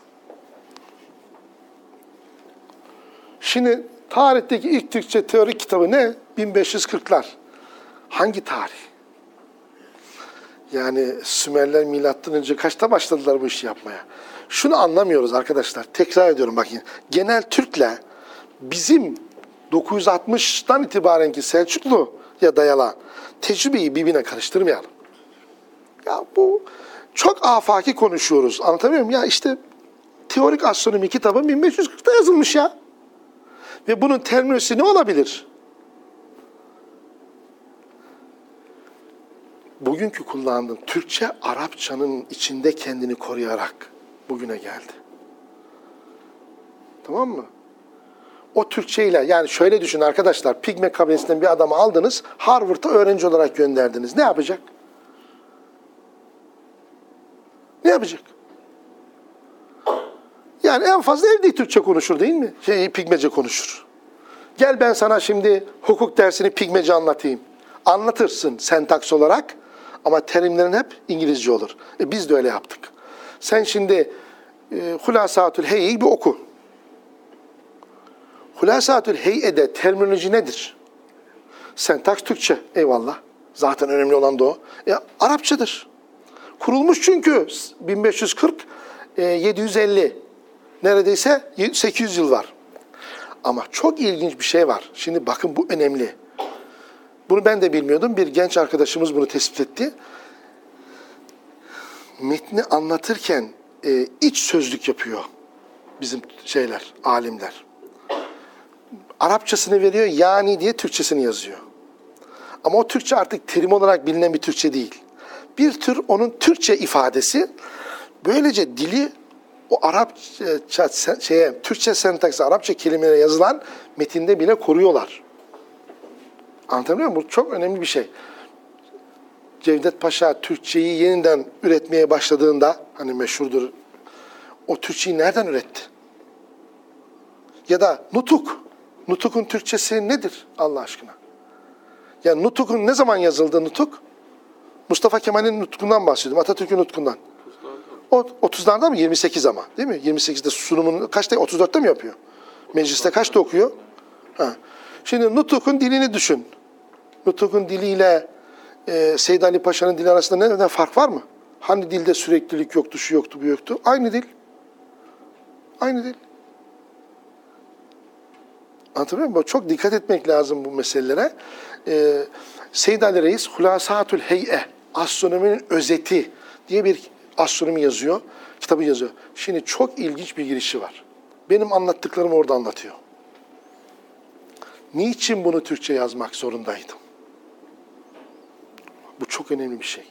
Şimdi tarihteki ilk Türkçe teorik kitabı ne? 1540'lar. Hangi tarih? Yani Sümerler milattan önce kaçta başladılar bu işi yapmaya? Şunu anlamıyoruz arkadaşlar. Tekrar ediyorum bakın. Genel Türk'le bizim 960'tan itibarenki Selçuklu'ya dayalı tecrübeyi birbirine karıştırmayalım. Ya bu çok afaki konuşuyoruz. Anlatabiliyor muyum? Ya işte teorik astronomi kitabı 1540'ta yazılmış ya. Ve bunun terminolojisi ne olabilir? bugünkü kullandığım Türkçe Arapçanın içinde kendini koruyarak bugüne geldi. Tamam mı? O Türkçe ile yani şöyle düşün arkadaşlar. Pigme kabilesinden bir adamı aldınız. Harvard'a öğrenci olarak gönderdiniz. Ne yapacak? Ne yapacak? Yani en fazla evde Türkçe konuşur değil mi? Şey, Pigmece konuşur. Gel ben sana şimdi hukuk dersini Pigmece anlatayım. Anlatırsın sentaks olarak ama terimlerin hep İngilizce olur. E biz de öyle yaptık. Sen şimdi e, Hulasatül Hey'i bir oku. Hulasatül Hey'ede terminoloji nedir? Sentaks Türkçe. Eyvallah. Zaten önemli olan da o. E, Arapçadır. Kurulmuş çünkü 1540 e, 750 neredeyse 800 yıl var. Ama çok ilginç bir şey var. Şimdi bakın bu önemli. Bunu ben de bilmiyordum. Bir genç arkadaşımız bunu tespit etti. Metni anlatırken e, iç sözlük yapıyor bizim şeyler, alimler. Arapçasını veriyor, yani diye Türkçesini yazıyor. Ama o Türkçe artık terim olarak bilinen bir Türkçe değil. Bir tür onun Türkçe ifadesi. Böylece dili o Arapça şeye Türkçe sentakse Arapça kelimelere yazılan metinde bile koruyorlar. Anlatabiliyor muyum? Bu çok önemli bir şey. Cevdet Paşa Türkçeyi yeniden üretmeye başladığında hani meşhurdur. O Türkçeyi nereden üretti? Ya da nutuk. Nutuk'un Türkçesi nedir Allah aşkına? Ya Nutuk'un ne zaman yazıldı Nutuk? Mustafa Kemal'in nutkundan bahsediyorum. Atatürk'ün nutkundan. O 30'larda mı? 28 ama. Değil mi? 28'de sunumunu kaçta? 34'te mi yapıyor? Mecliste kaçta okuyor? Ha. Şimdi Nutuk'un dilini düşün. Nutuk'un diliyle e, Seyyid Ali Paşa'nın dili arasında ne, ne fark var mı? Hani dilde süreklilik yoktu, şu yoktu, bu yoktu. Aynı dil. Aynı dil. Anlatabiliyor muyum? Çok dikkat etmek lazım bu meselelere. Ee, Seyyid Ali Reis Hulasatül Hey'e Astronominin Özeti diye bir astronomi yazıyor. Kitabı yazıyor. Şimdi çok ilginç bir girişi var. Benim anlattıklarımı orada anlatıyor. Niçin bunu Türkçe yazmak zorundaydım? Bu çok önemli bir şey.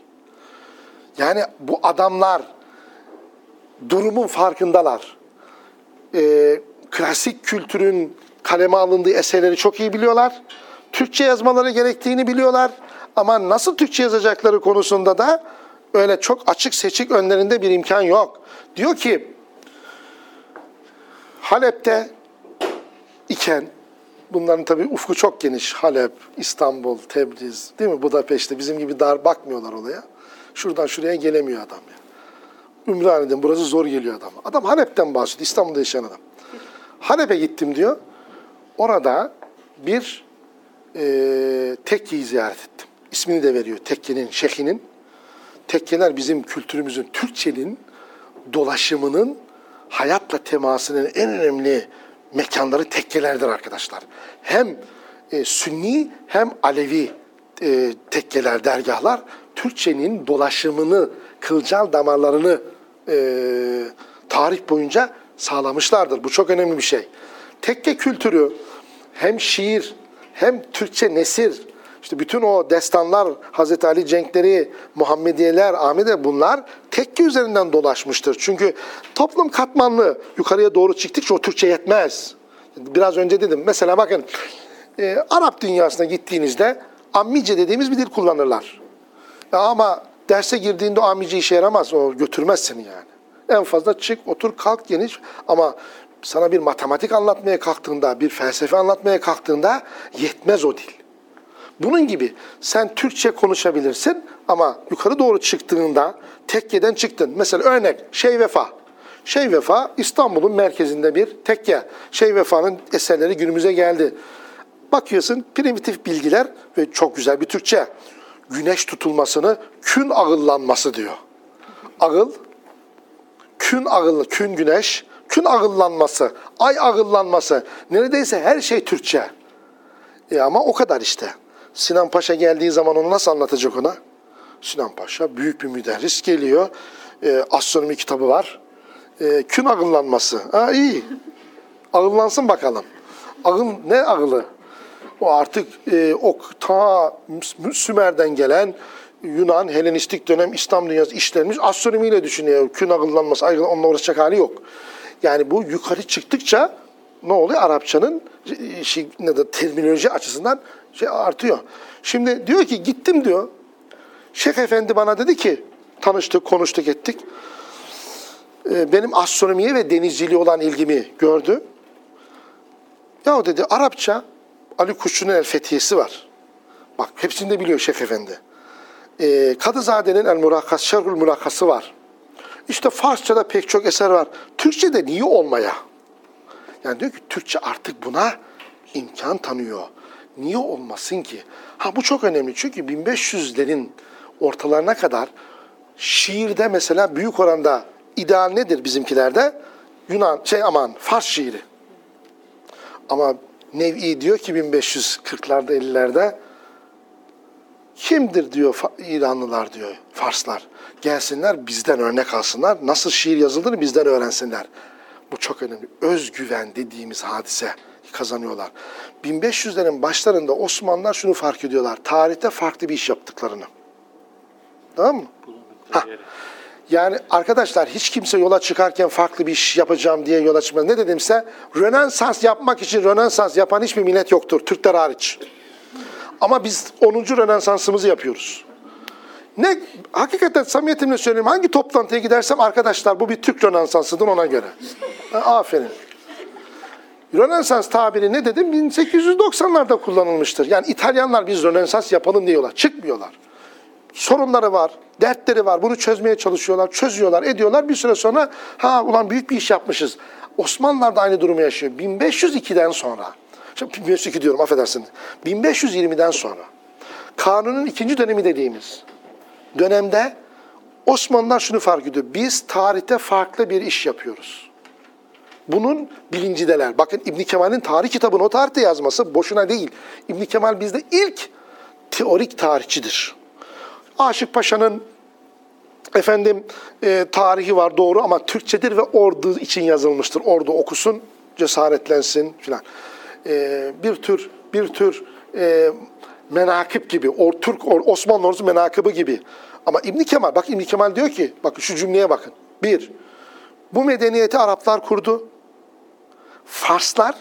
Yani bu adamlar durumun farkındalar. Ee, klasik kültürün kaleme alındığı eserleri çok iyi biliyorlar. Türkçe yazmaları gerektiğini biliyorlar. Ama nasıl Türkçe yazacakları konusunda da öyle çok açık seçik önlerinde bir imkan yok. Diyor ki Halep'te iken bunların tabii ufku çok geniş. Halep, İstanbul, Tebriz, değil mi? Budapeşte bizim gibi dar bakmıyorlar olaya. Şuradan şuraya gelemiyor adam ya. Ümraniye'den burası zor geliyor adam. Adam Halep'ten bahsediyor. İstanbul'da yaşayan adam. Halep'e gittim diyor. Orada bir e, tekkeyi ziyaret ettim. İsmini de veriyor tekkenin, şeyhinin. Tekkeler bizim kültürümüzün, Türkçenin dolaşımının hayatla temasının en önemli mekanları tekkelerdir arkadaşlar. Hem e, Sünni hem Alevi e, tekkeler, dergahlar Türkçenin dolaşımını, kılcal damarlarını e, tarih boyunca sağlamışlardır. Bu çok önemli bir şey. Tekke kültürü hem şiir hem Türkçe nesir, işte bütün o destanlar, Hazreti Ali cenkleri, Muhammediyeler, Ahmediye bunlar tekke üzerinden dolaşmıştır. Çünkü toplum katmanlı yukarıya doğru çıktıkça o Türkçe yetmez. Biraz önce dedim. Mesela bakın e, Arap dünyasına gittiğinizde ammice dediğimiz bir dil kullanırlar. Ya ama derse girdiğinde o amici işe yaramaz. O götürmez seni yani. En fazla çık, otur, kalk, geniş. Ama sana bir matematik anlatmaya kalktığında, bir felsefe anlatmaya kalktığında yetmez o dil. Bunun gibi sen Türkçe konuşabilirsin ama yukarı doğru çıktığında tekkeden çıktın. Mesela örnek Şey Vefa. Şey Vefa İstanbul'un merkezinde bir tekke. Şey Vefa'nın eserleri günümüze geldi. Bakıyorsun primitif bilgiler ve çok güzel bir Türkçe. Güneş tutulmasını kün ağıllanması diyor. Ağıl, kün ağıl, kün güneş, kün ağıllanması, ay ağıllanması. Neredeyse her şey Türkçe. E ama o kadar işte. Sinan Paşa geldiği zaman onu nasıl anlatacak ona? Sinan Paşa büyük bir müderris geliyor. E, astronomi kitabı var. E, kün ağıllanması. Ha iyi. Ağıllansın bakalım. Ağıl ne ağılı? O artık e, o ta Sümer'den gelen Yunan, Helenistik dönem İslam dünyası işlenmiş astronomiyle düşünüyor. Kün ağıllanması, onunla uğraşacak hali yok. Yani bu yukarı çıktıkça ne oluyor? Arapçanın şey, ne de terminoloji açısından şey artıyor. Şimdi diyor ki gittim diyor. Şeyh Efendi bana dedi ki tanıştık, konuştuk ettik. E, benim astronomiye ve denizciliğe olan ilgimi gördü. Ya dedi Arapça Ali Kuşçu'nun El Fethiyesi var. Bak hepsini de biliyor Şeyh Efendi. E, Kadızade'nin El Murakas, Şerhül Murakası var. İşte Farsça'da pek çok eser var. Türkçe'de niye olmaya? Yani diyor ki Türkçe artık buna imkan tanıyor. Niye olmasın ki? Ha bu çok önemli çünkü 1500'lerin ortalarına kadar şiirde mesela büyük oranda ideal nedir bizimkilerde? Yunan, şey aman Fars şiiri. Ama Nev'i diyor ki 1540'larda 50'lerde kimdir diyor İranlılar diyor Farslar. Gelsinler bizden örnek alsınlar. Nasıl şiir yazıldığını bizden öğrensinler. Bu çok önemli. Özgüven dediğimiz hadise kazanıyorlar. 1500'lerin başlarında Osmanlılar şunu fark ediyorlar. Tarihte farklı bir iş yaptıklarını. Tamam mı? Yere. Yani arkadaşlar hiç kimse yola çıkarken farklı bir iş yapacağım diye yola çıkmaz. Ne dedimse Rönesans yapmak için Rönesans yapan hiçbir millet yoktur. Türkler hariç. Ama biz 10. Rönesansımızı yapıyoruz. Ne hakikaten samimiyetimle söyleyeyim hangi toplantıya gidersem arkadaşlar bu bir Türk Rönesansıdır ona göre. Aferin. Rönesans tabiri ne dedim? 1890'larda kullanılmıştır. Yani İtalyanlar biz Rönesans yapalım diyorlar. Çıkmıyorlar. Sorunları var, dertleri var. Bunu çözmeye çalışıyorlar, çözüyorlar, ediyorlar. Bir süre sonra ha ulan büyük bir iş yapmışız. Osmanlılar da aynı durumu yaşıyor. 1502'den sonra, şimdi 1502 diyorum affedersiniz. 1520'den sonra kanunun ikinci dönemi dediğimiz dönemde Osmanlılar şunu fark ediyor. Biz tarihte farklı bir iş yapıyoruz. Bunun bilincindeler. Bakın İbn Kemal'in tarih kitabını o tarihte yazması boşuna değil. İbn Kemal bizde ilk teorik tarihçidir. Aşık Paşa'nın efendim e, tarihi var doğru ama Türkçedir ve ordu için yazılmıştır. Ordu okusun, cesaretlensin filan. E, bir tür bir tür e, menakip gibi, or, Türk or, Osmanlı ordusu menakıbı gibi. Ama İbn Kemal bak İbn Kemal diyor ki bakın şu cümleye bakın. Bir, bu medeniyeti Araplar kurdu. Farslar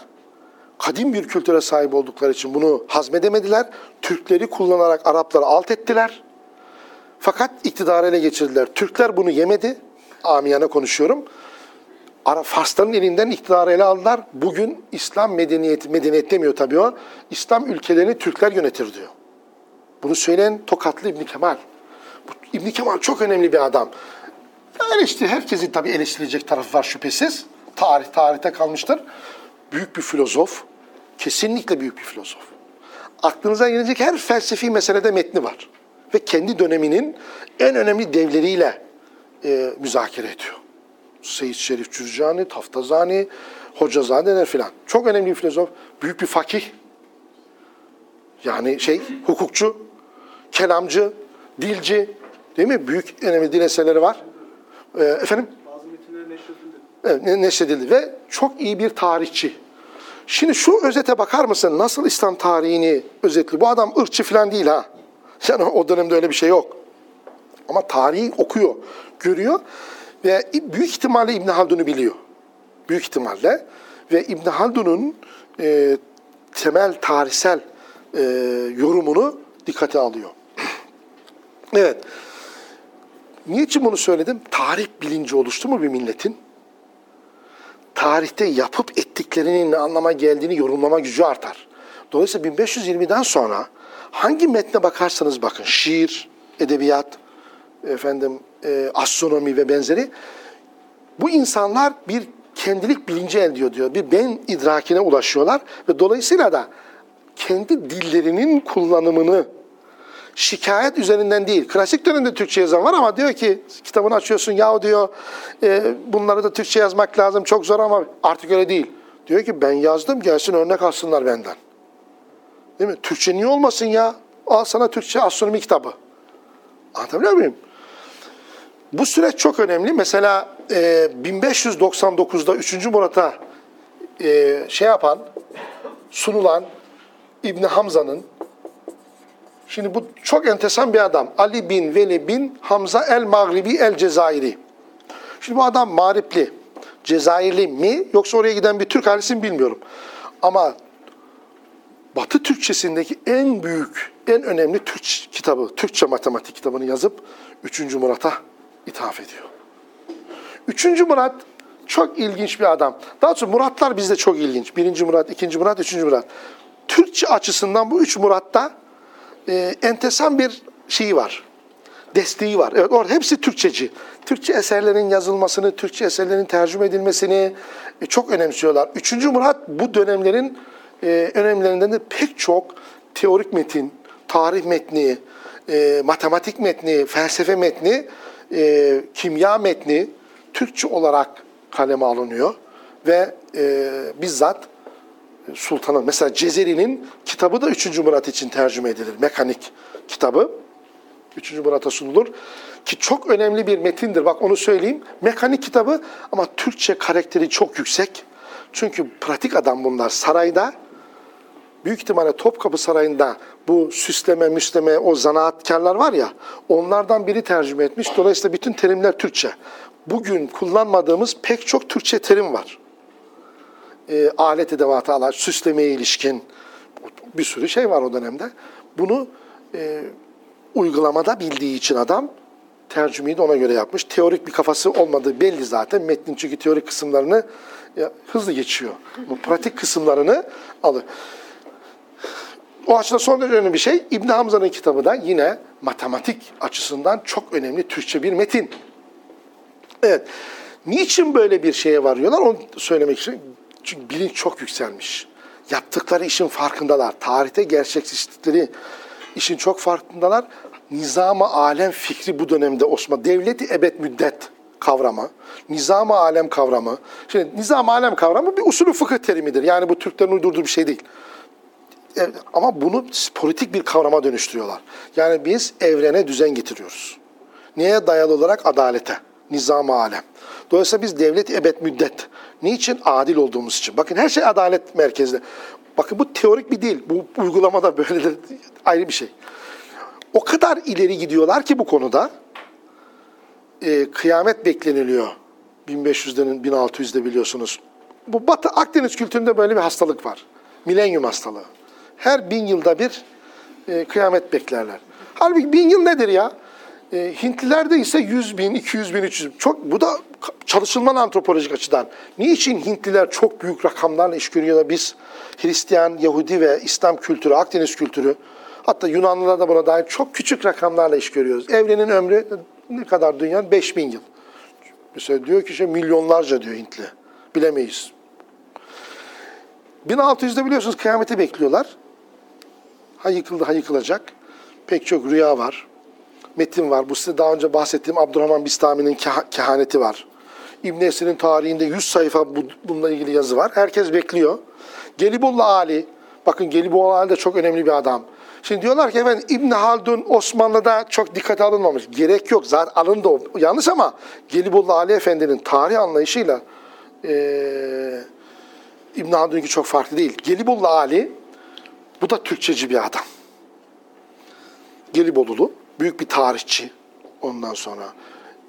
kadim bir kültüre sahip oldukları için bunu hazmedemediler. Türkleri kullanarak Arapları alt ettiler. Fakat iktidarı ele geçirdiler. Türkler bunu yemedi. Amiyane konuşuyorum. Ara Farsların elinden iktidarı ele aldılar. Bugün İslam medeniyeti, medeniyet demiyor tabii o. İslam ülkelerini Türkler yönetir diyor. Bunu söyleyen Tokatlı İbn Kemal. Bu, İbn Kemal çok önemli bir adam. Eleştiri, herkesin tabii eleştirilecek tarafı var şüphesiz. Tarih tarihte kalmıştır. Büyük bir filozof. Kesinlikle büyük bir filozof. Aklınıza gelecek her felsefi meselede metni var. Ve kendi döneminin en önemli devleriyle e, müzakere ediyor. Seyyid Şerif Cürcani, Taftazani, Hocazadeler filan. Çok önemli bir filozof, büyük bir fakih. Yani şey, hukukçu, kelamcı, dilci, değil mi? Büyük önemli dil eserleri var. Ee, efendim? Bazı metinler neşredildi. Evet, ne- neşredildi ve çok iyi bir tarihçi. Şimdi şu özete bakar mısın? Nasıl İslam tarihini özetli? Bu adam ırkçı falan değil ha. Yani o dönemde öyle bir şey yok. Ama tarihi okuyor, görüyor ve büyük ihtimalle İbn Haldun'u biliyor. Büyük ihtimalle. Ve İbn Haldun'un e, temel tarihsel e, yorumunu dikkate alıyor. evet. Niçin bunu söyledim? Tarih bilinci oluştu mu bir milletin? tarihte yapıp ettiklerinin ne anlama geldiğini yorumlama gücü artar. Dolayısıyla 1520'den sonra hangi metne bakarsanız bakın, şiir, edebiyat, efendim e, astronomi ve benzeri bu insanlar bir kendilik bilinci elde ediyor diyor. Bir ben idrakine ulaşıyorlar ve dolayısıyla da kendi dillerinin kullanımını şikayet üzerinden değil. Klasik dönemde Türkçe yazan var ama diyor ki kitabını açıyorsun ya diyor e, bunları da Türkçe yazmak lazım çok zor ama artık öyle değil. Diyor ki ben yazdım gelsin örnek alsınlar benden. Değil mi? Türkçe niye olmasın ya? Al sana Türkçe astronomi kitabı. Anlatabiliyor muyum? Bu süreç çok önemli. Mesela e, 1599'da 3. Murat'a e, şey yapan, sunulan İbni Hamza'nın Şimdi bu çok enteresan bir adam. Ali bin Veli bin Hamza el Magribi el Cezayiri. Şimdi bu adam mağripli, Cezayirli mi yoksa oraya giden bir Türk ailesi mi bilmiyorum. Ama Batı Türkçesindeki en büyük, en önemli Türk kitabı, Türkçe matematik kitabını yazıp 3. Murat'a ithaf ediyor. 3. Murat çok ilginç bir adam. Daha doğrusu Muratlar bizde çok ilginç. 1. Murat, 2. Murat, 3. Murat. Türkçe açısından bu üç Murat'ta e, enteresan bir şeyi var. Desteği var. Evet orada hepsi Türkçeci. Türkçe eserlerin yazılmasını, Türkçe eserlerin tercüme edilmesini e, çok önemsiyorlar. Üçüncü Murat bu dönemlerin e, önemlerinden de pek çok teorik metin, tarih metni, e, matematik metni, felsefe metni, e, kimya metni Türkçe olarak kaleme alınıyor ve e, bizzat Sultan'ın mesela Cezeri'nin kitabı da 3. Murat için tercüme edilir. Mekanik kitabı 3. Murat'a sunulur. Ki çok önemli bir metindir. Bak onu söyleyeyim. Mekanik kitabı ama Türkçe karakteri çok yüksek. Çünkü pratik adam bunlar. Sarayda büyük ihtimalle Topkapı Sarayı'nda bu süsleme, müsleme, o zanaatkarlar var ya, onlardan biri tercüme etmiş. Dolayısıyla bütün terimler Türkçe. Bugün kullanmadığımız pek çok Türkçe terim var e, alet edevatı alan, süslemeye ilişkin bir sürü şey var o dönemde. Bunu e, uygulamada bildiği için adam tercümeyi de ona göre yapmış. Teorik bir kafası olmadığı belli zaten. Metnin çünkü teorik kısımlarını ya, hızlı geçiyor. Bu pratik kısımlarını alır. O açıdan son derece önemli bir şey. İbn Hamza'nın kitabı da yine matematik açısından çok önemli Türkçe bir metin. Evet. Niçin böyle bir şeye varıyorlar? Onu söylemek için. Çünkü bilinç çok yükselmiş. Yaptıkları işin farkındalar. Tarihte gerçekleştikleri işin çok farkındalar. Nizam-ı alem fikri bu dönemde Osmanlı. Devleti ebed müddet kavramı, nizam-ı alem kavramı. Şimdi nizam-ı alem kavramı bir usulü fıkıh terimidir. Yani bu Türklerin uydurduğu bir şey değil. Ama bunu politik bir kavrama dönüştürüyorlar. Yani biz evrene düzen getiriyoruz. Neye dayalı olarak? Adalete, nizam-ı alem. Dolayısıyla biz devlet ebed müddet. Niçin? Adil olduğumuz için. Bakın her şey adalet merkezde. Bakın bu teorik bir değil. Bu uygulamada böyle de ayrı bir şey. O kadar ileri gidiyorlar ki bu konuda e, kıyamet bekleniliyor. 1500'lerin 1600'de biliyorsunuz. Bu Batı Akdeniz kültüründe böyle bir hastalık var. Milenyum hastalığı. Her bin yılda bir e, kıyamet beklerler. Halbuki bin yıl nedir ya? E, Hintlilerde ise 100 bin, 200 bin, 300 bin. Çok, bu da çalışılmalı antropolojik açıdan. Niçin Hintliler çok büyük rakamlarla iş görüyor da biz Hristiyan, Yahudi ve İslam kültürü, Akdeniz kültürü, hatta Yunanlılar da buna dair çok küçük rakamlarla iş görüyoruz. Evrenin ömrü ne kadar dünyanın? 5000 yıl. Mesela diyor ki şey milyonlarca diyor Hintli. Bilemeyiz. 1600'de biliyorsunuz kıyameti bekliyorlar. Ha yıkıldı, ha yıkılacak. Pek çok rüya var. Metin var. Bu size daha önce bahsettiğim Abdurrahman Bistami'nin keha- kehaneti var. İbn Esir'in tarihinde 100 sayfa bu, bununla ilgili yazı var. Herkes bekliyor. Gelibolu Ali, bakın Gelibolu Ali de çok önemli bir adam. Şimdi diyorlar ki efendim İbn Haldun Osmanlı'da çok dikkate alınmamış. Gerek yok. Zaten alındı o. Yanlış ama Gelibolu Ali Efendi'nin tarih anlayışıyla eee İbn Haldun'unki çok farklı değil. Gelibolu Ali bu da Türkçeci bir adam. Gelibolulu, büyük bir tarihçi ondan sonra.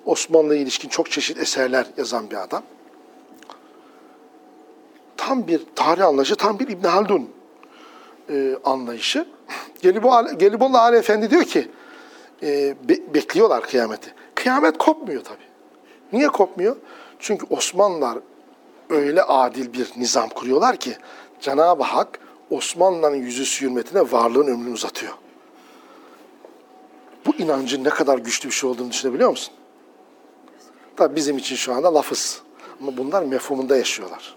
Osmanlı'ya ilişkin çok çeşit eserler yazan bir adam. Tam bir tarih anlayışı, tam bir İbn Haldun e, anlayışı. Gelibolu, Gelibolu Ali Efendi diyor ki, e, be- bekliyorlar kıyameti. Kıyamet kopmuyor tabii. Niye kopmuyor? Çünkü Osmanlılar öyle adil bir nizam kuruyorlar ki Cenab-ı Hak Osmanlıların yüzü hürmetine varlığın ömrünü uzatıyor. Bu inancın ne kadar güçlü bir şey olduğunu düşünebiliyor musun? Tabii bizim için şu anda lafız. Ama bunlar mefhumunda yaşıyorlar.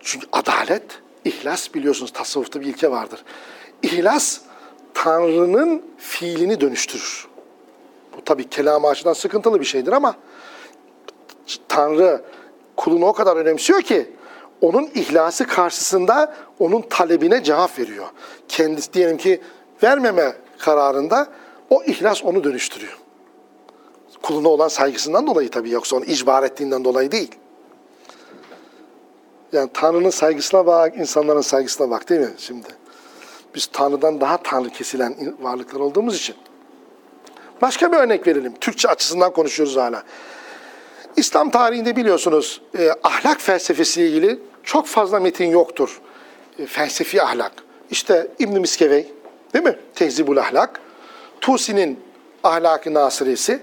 Çünkü adalet, ihlas biliyorsunuz tasavvufta bir ilke vardır. İhlas, Tanrı'nın fiilini dönüştürür. Bu tabii kelam açıdan sıkıntılı bir şeydir ama Tanrı kulunu o kadar önemsiyor ki onun ihlası karşısında onun talebine cevap veriyor. Kendisi diyelim ki vermeme kararında o ihlas onu dönüştürüyor. Kuluna olan saygısından dolayı tabii yoksa onu icbar ettiğinden dolayı değil. Yani Tanrı'nın saygısına bak, insanların saygısına bak değil mi şimdi? Biz Tanrı'dan daha Tanrı kesilen varlıklar olduğumuz için. Başka bir örnek verelim. Türkçe açısından konuşuyoruz hala. İslam tarihinde biliyorsunuz e, ahlak felsefesiyle ilgili çok fazla metin yoktur. E, felsefi ahlak. İşte İbn Miskevey, değil mi? Tehzibul Ahlak. Tusi'nin Ahlak-ı Nasiresi,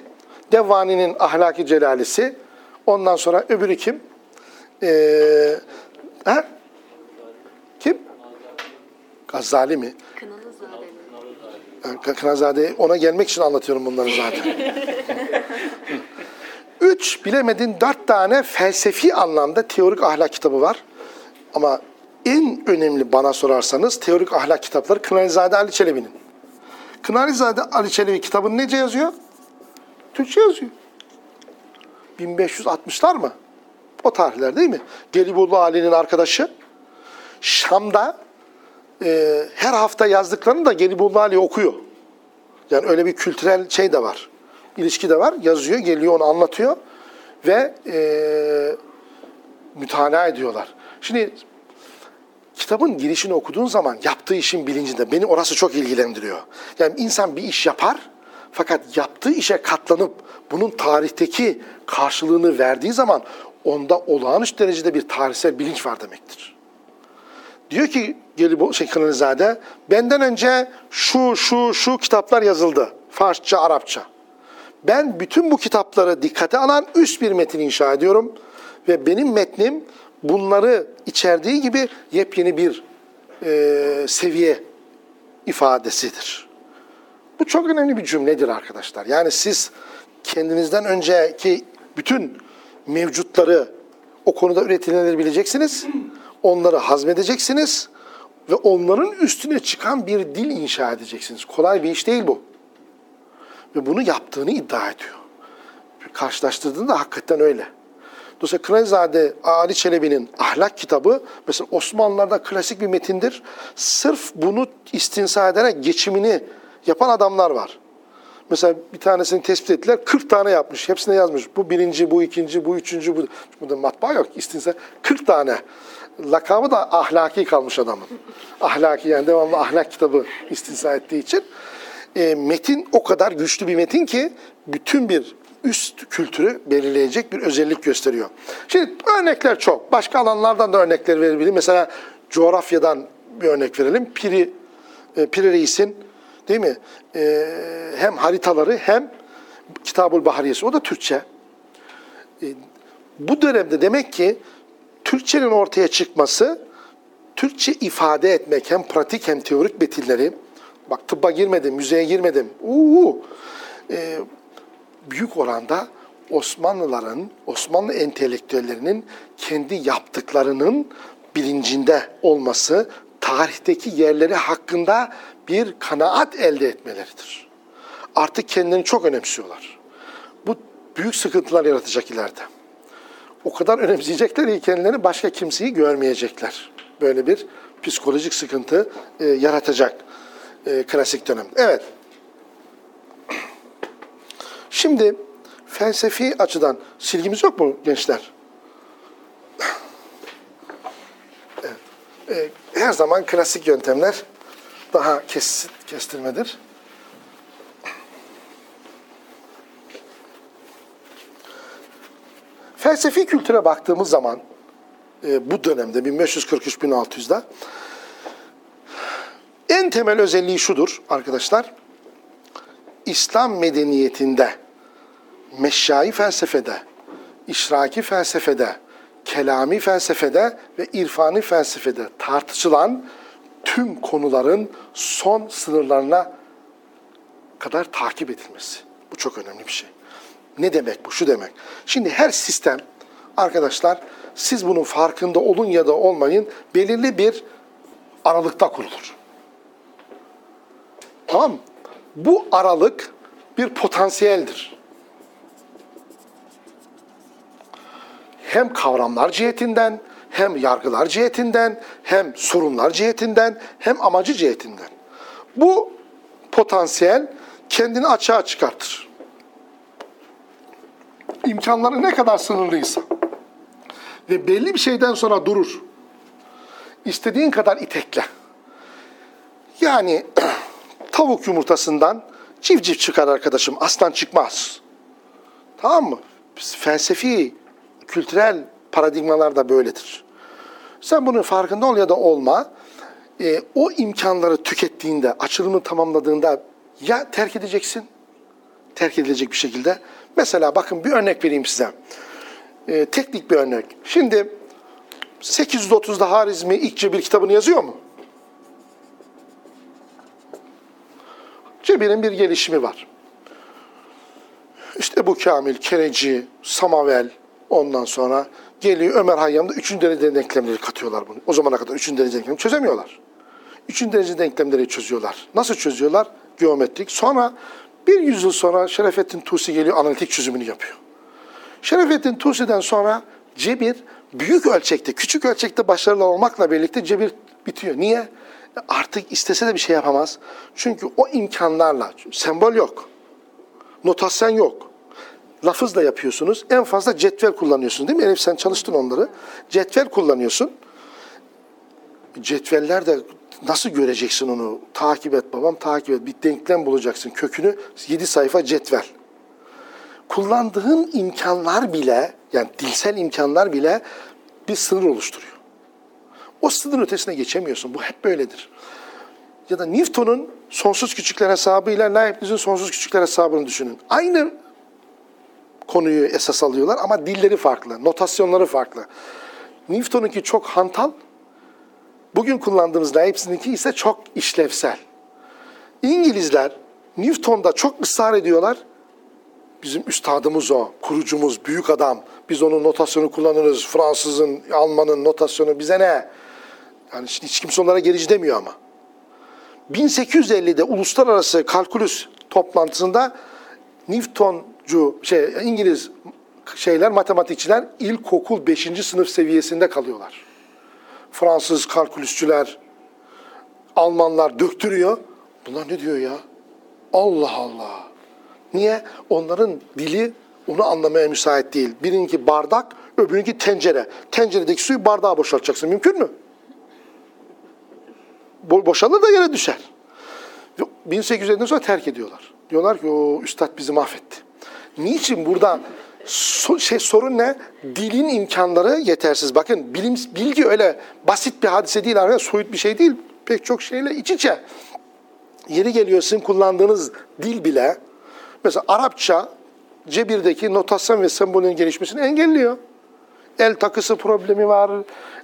Devani'nin Ahlak-ı Celalisi. Ondan sonra öbürü kim? E, ha? Kim? Gazali mi? Yani Kınazade ona gelmek için anlatıyorum bunları zaten. Üç, bilemedin dört tane felsefi anlamda teorik ahlak kitabı var. Ama en önemli bana sorarsanız teorik ahlak kitapları Kınalizade Ali Çelebi'nin. Kınalizade Ali Çelebi kitabını nece yazıyor? Türkçe yazıyor. 1560'lar mı? O tarihler değil mi? Gelibolu Ali'nin arkadaşı. Şam'da e, her hafta yazdıklarını da Gelibolu Ali okuyor. Yani öyle bir kültürel şey de var. İlişki de var. Yazıyor, geliyor onu anlatıyor ve e, mütalaa ediyorlar. Şimdi kitabın girişini okuduğun zaman yaptığı işin bilincinde beni orası çok ilgilendiriyor. Yani insan bir iş yapar fakat yaptığı işe katlanıp bunun tarihteki karşılığını verdiği zaman onda olağanüstü derecede bir tarihsel bilinç var demektir. Diyor ki Gelib şey Kınalizade, benden önce şu şu şu kitaplar yazıldı. Farsça, Arapça. Ben bütün bu kitapları dikkate alan üst bir metin inşa ediyorum ve benim metnim bunları içerdiği gibi yepyeni bir e, seviye ifadesidir. Bu çok önemli bir cümledir arkadaşlar. Yani siz kendinizden önceki bütün mevcutları o konuda üretilenleri. Onları hazmedeceksiniz ve onların üstüne çıkan bir dil inşa edeceksiniz. Kolay bir iş değil bu. Ve bunu yaptığını iddia ediyor. Karşılaştırdığında hakikaten öyle. Dolayısıyla Kınayzade Ali Çelebi'nin ahlak kitabı mesela Osmanlılar'da klasik bir metindir. Sırf bunu istinsa ederek geçimini yapan adamlar var. Mesela bir tanesini tespit ettiler, 40 tane yapmış. Hepsine yazmış. Bu birinci, bu ikinci, bu üçüncü, bu... Burada matbaa yok. İstinsa 40 tane. Lakabı da ahlaki kalmış adamın. Ahlaki yani devamlı ahlak kitabı istinsa ettiği için. E, metin o kadar güçlü bir metin ki bütün bir üst kültürü belirleyecek bir özellik gösteriyor. Şimdi örnekler çok. Başka alanlardan da örnekler verebilirim. Mesela coğrafyadan bir örnek verelim. Piri, e, Piri Reis'in değil mi? E, hem haritaları hem Kitabul Bahariyesi. O da Türkçe. E, bu dönemde demek ki Türkçenin ortaya çıkması, Türkçe ifade etmek hem pratik hem teorik metinleri, bak tıbba girmedim, müzeye girmedim, uuu, e, büyük oranda Osmanlıların, Osmanlı entelektüellerinin kendi yaptıklarının bilincinde olması, tarihteki yerleri hakkında bir kanaat elde etmeleridir. Artık kendilerini çok önemsiyorlar. Bu büyük sıkıntılar yaratacak ileride. O kadar önemseyecekler ki kendilerini başka kimseyi görmeyecekler. Böyle bir psikolojik sıkıntı e, yaratacak e, klasik dönem. Evet. Şimdi felsefi açıdan silgimiz yok mu gençler? Evet. E, her zaman klasik yöntemler daha kes, kestirmedir. Felsefi kültüre baktığımız zaman e, bu dönemde 1543-1600'da en temel özelliği şudur arkadaşlar. İslam medeniyetinde, meşşai felsefede, işraki felsefede, kelami felsefede ve irfani felsefede tartışılan tüm konuların son sınırlarına kadar takip edilmesi. Bu çok önemli bir şey. Ne demek bu? Şu demek. Şimdi her sistem arkadaşlar siz bunun farkında olun ya da olmayın belirli bir aralıkta kurulur. Tamam? Bu aralık bir potansiyeldir. Hem kavramlar cihetinden, hem yargılar cihetinden, hem sorunlar cihetinden, hem amacı cihetinden. Bu potansiyel kendini açığa çıkartır. İmkanları ne kadar sınırlıysa ve belli bir şeyden sonra durur. İstediğin kadar itekle. Yani tavuk yumurtasından civciv çıkar arkadaşım, aslan çıkmaz. Tamam mı? Felsefi, kültürel paradigmalar da böyledir. Sen bunun farkında ol ya da olma. E, o imkanları tükettiğinde, açılımı tamamladığında ya terk edeceksin, terk edilecek bir şekilde. Mesela bakın bir örnek vereyim size. E, teknik bir örnek. Şimdi 830'da Harizmi ilk cebir kitabını yazıyor mu? Cebirin bir gelişimi var. İşte Ebu Kamil, Kereci, Samavel, ondan sonra geliyor Ömer Hayyam'da üçüncü derece denklemleri katıyorlar bunu. O zamana kadar üçüncü derece denklemleri çözemiyorlar. Üçüncü derece denklemleri çözüyorlar. Nasıl çözüyorlar? Geometrik. Sonra bir yüzyıl sonra Şerefettin Tusi geliyor analitik çözümünü yapıyor. Şerefettin Tusi'den sonra cebir büyük ölçekte, küçük ölçekte başarılı olmakla birlikte cebir bitiyor. Niye? Artık istese de bir şey yapamaz. Çünkü o imkanlarla, sembol yok, notasyon yok. Lafızla yapıyorsunuz. En fazla cetvel kullanıyorsun değil mi? Elif sen çalıştın onları. Cetvel kullanıyorsun. Cetveller de nasıl göreceksin onu? Takip et babam, takip et. Bir denklem bulacaksın. Kökünü 7 sayfa cetvel kullandığın imkanlar bile, yani dilsel imkanlar bile bir sınır oluşturuyor. O sınır ötesine geçemiyorsun. Bu hep böyledir. Ya da Newton'un sonsuz küçükler hesabıyla Leibniz'in sonsuz küçükler hesabını düşünün. Aynı konuyu esas alıyorlar ama dilleri farklı, notasyonları farklı. Newton'unki çok hantal, bugün kullandığımız Leibniz'inki ise çok işlevsel. İngilizler Newton'da çok ısrar ediyorlar, Bizim üstadımız o, kurucumuz, büyük adam. Biz onun notasyonu kullanırız. Fransızın, Almanın notasyonu bize ne? Yani şimdi hiç kimse onlara gerici demiyor ama. 1850'de uluslararası kalkülüs toplantısında Newtoncu, şey İngiliz şeyler, matematikçiler ilkokul 5. sınıf seviyesinde kalıyorlar. Fransız kalkülüsçüler, Almanlar döktürüyor. Bunlar ne diyor ya? Allah Allah. Niye? Onların dili onu anlamaya müsait değil. Birinki bardak, öbürünki tencere. Tenceredeki suyu bardağa boşaltacaksın. Mümkün mü? Bo da yere düşer. Ve 1850'den sonra terk ediyorlar. Diyorlar ki o üstad bizi mahvetti. Niçin burada şey sorun ne? Dilin imkanları yetersiz. Bakın bilim bilgi öyle basit bir hadise değil arkadaşlar. Soyut bir şey değil. Pek çok şeyle iç içe. Yeri geliyor sizin kullandığınız dil bile Mesela Arapça cebirdeki notasyon ve sembolün gelişmesini engelliyor. El takısı problemi var,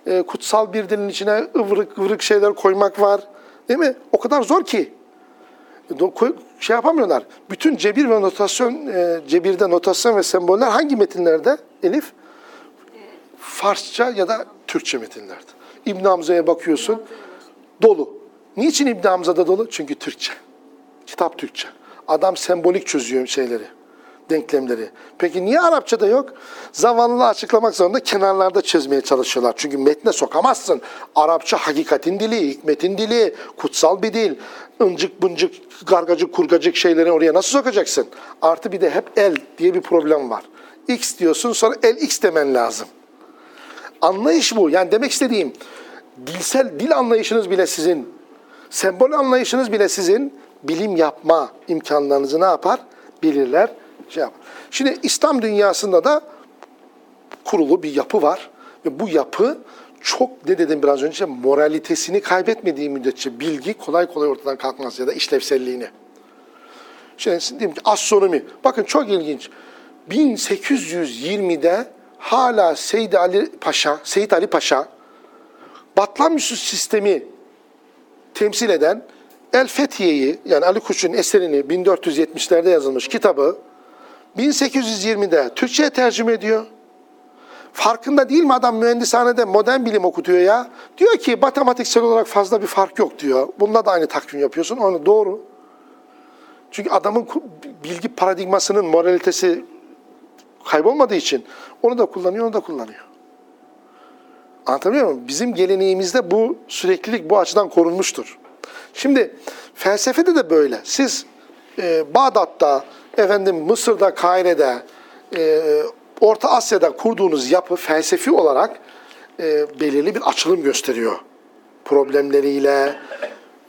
e, kutsal bir dilin içine ıvırık ıvırık şeyler koymak var. Değil mi? O kadar zor ki. Şey yapamıyorlar. Bütün cebir ve notasyon, e, cebirde notasyon ve semboller hangi metinlerde Elif? Farsça ya da Türkçe metinlerde. İbn Hamza'ya bakıyorsun, dolu. Niçin İbn Hamza'da dolu? Çünkü Türkçe. Kitap Türkçe. Adam sembolik çözüyor şeyleri. Denklemleri. Peki niye Arapçada yok? Zavallı açıklamak zorunda kenarlarda çözmeye çalışıyorlar. Çünkü metne sokamazsın. Arapça hakikatin dili, hikmetin dili, kutsal bir dil. Incık bıncık, gargacık kurgacık şeyleri oraya nasıl sokacaksın? Artı bir de hep el diye bir problem var. X diyorsun sonra el X demen lazım. Anlayış bu. Yani demek istediğim dilsel dil anlayışınız bile sizin, sembol anlayışınız bile sizin bilim yapma imkanlarınızı ne yapar? Bilirler, şey yapar. Şimdi İslam dünyasında da kurulu bir yapı var. Ve bu yapı çok ne dedim biraz önce moralitesini kaybetmediği müddetçe bilgi kolay kolay ortadan kalkmaz ya da işlevselliğini. Şimdi diyelim ki astronomi. Bakın çok ilginç. 1820'de hala Seyyid Ali Paşa, Seyyid Ali Paşa Batlamyus sistemi temsil eden El Fethiye'yi yani Ali Kuş'un eserini 1470'lerde yazılmış kitabı 1820'de Türkçe'ye tercüme ediyor. Farkında değil mi adam mühendishanede modern bilim okutuyor ya? Diyor ki matematiksel olarak fazla bir fark yok diyor. Bunda da aynı takvim yapıyorsun. Onu doğru. Çünkü adamın bilgi paradigmasının moralitesi kaybolmadığı için onu da kullanıyor, onu da kullanıyor. Anlatabiliyor muyum? Bizim geleneğimizde bu süreklilik bu açıdan korunmuştur. Şimdi felsefede de böyle. Siz e, Bağdat'ta, efendim Mısır'da, Kahire'de, e, Orta Asya'da kurduğunuz yapı felsefi olarak e, belirli bir açılım gösteriyor. Problemleriyle,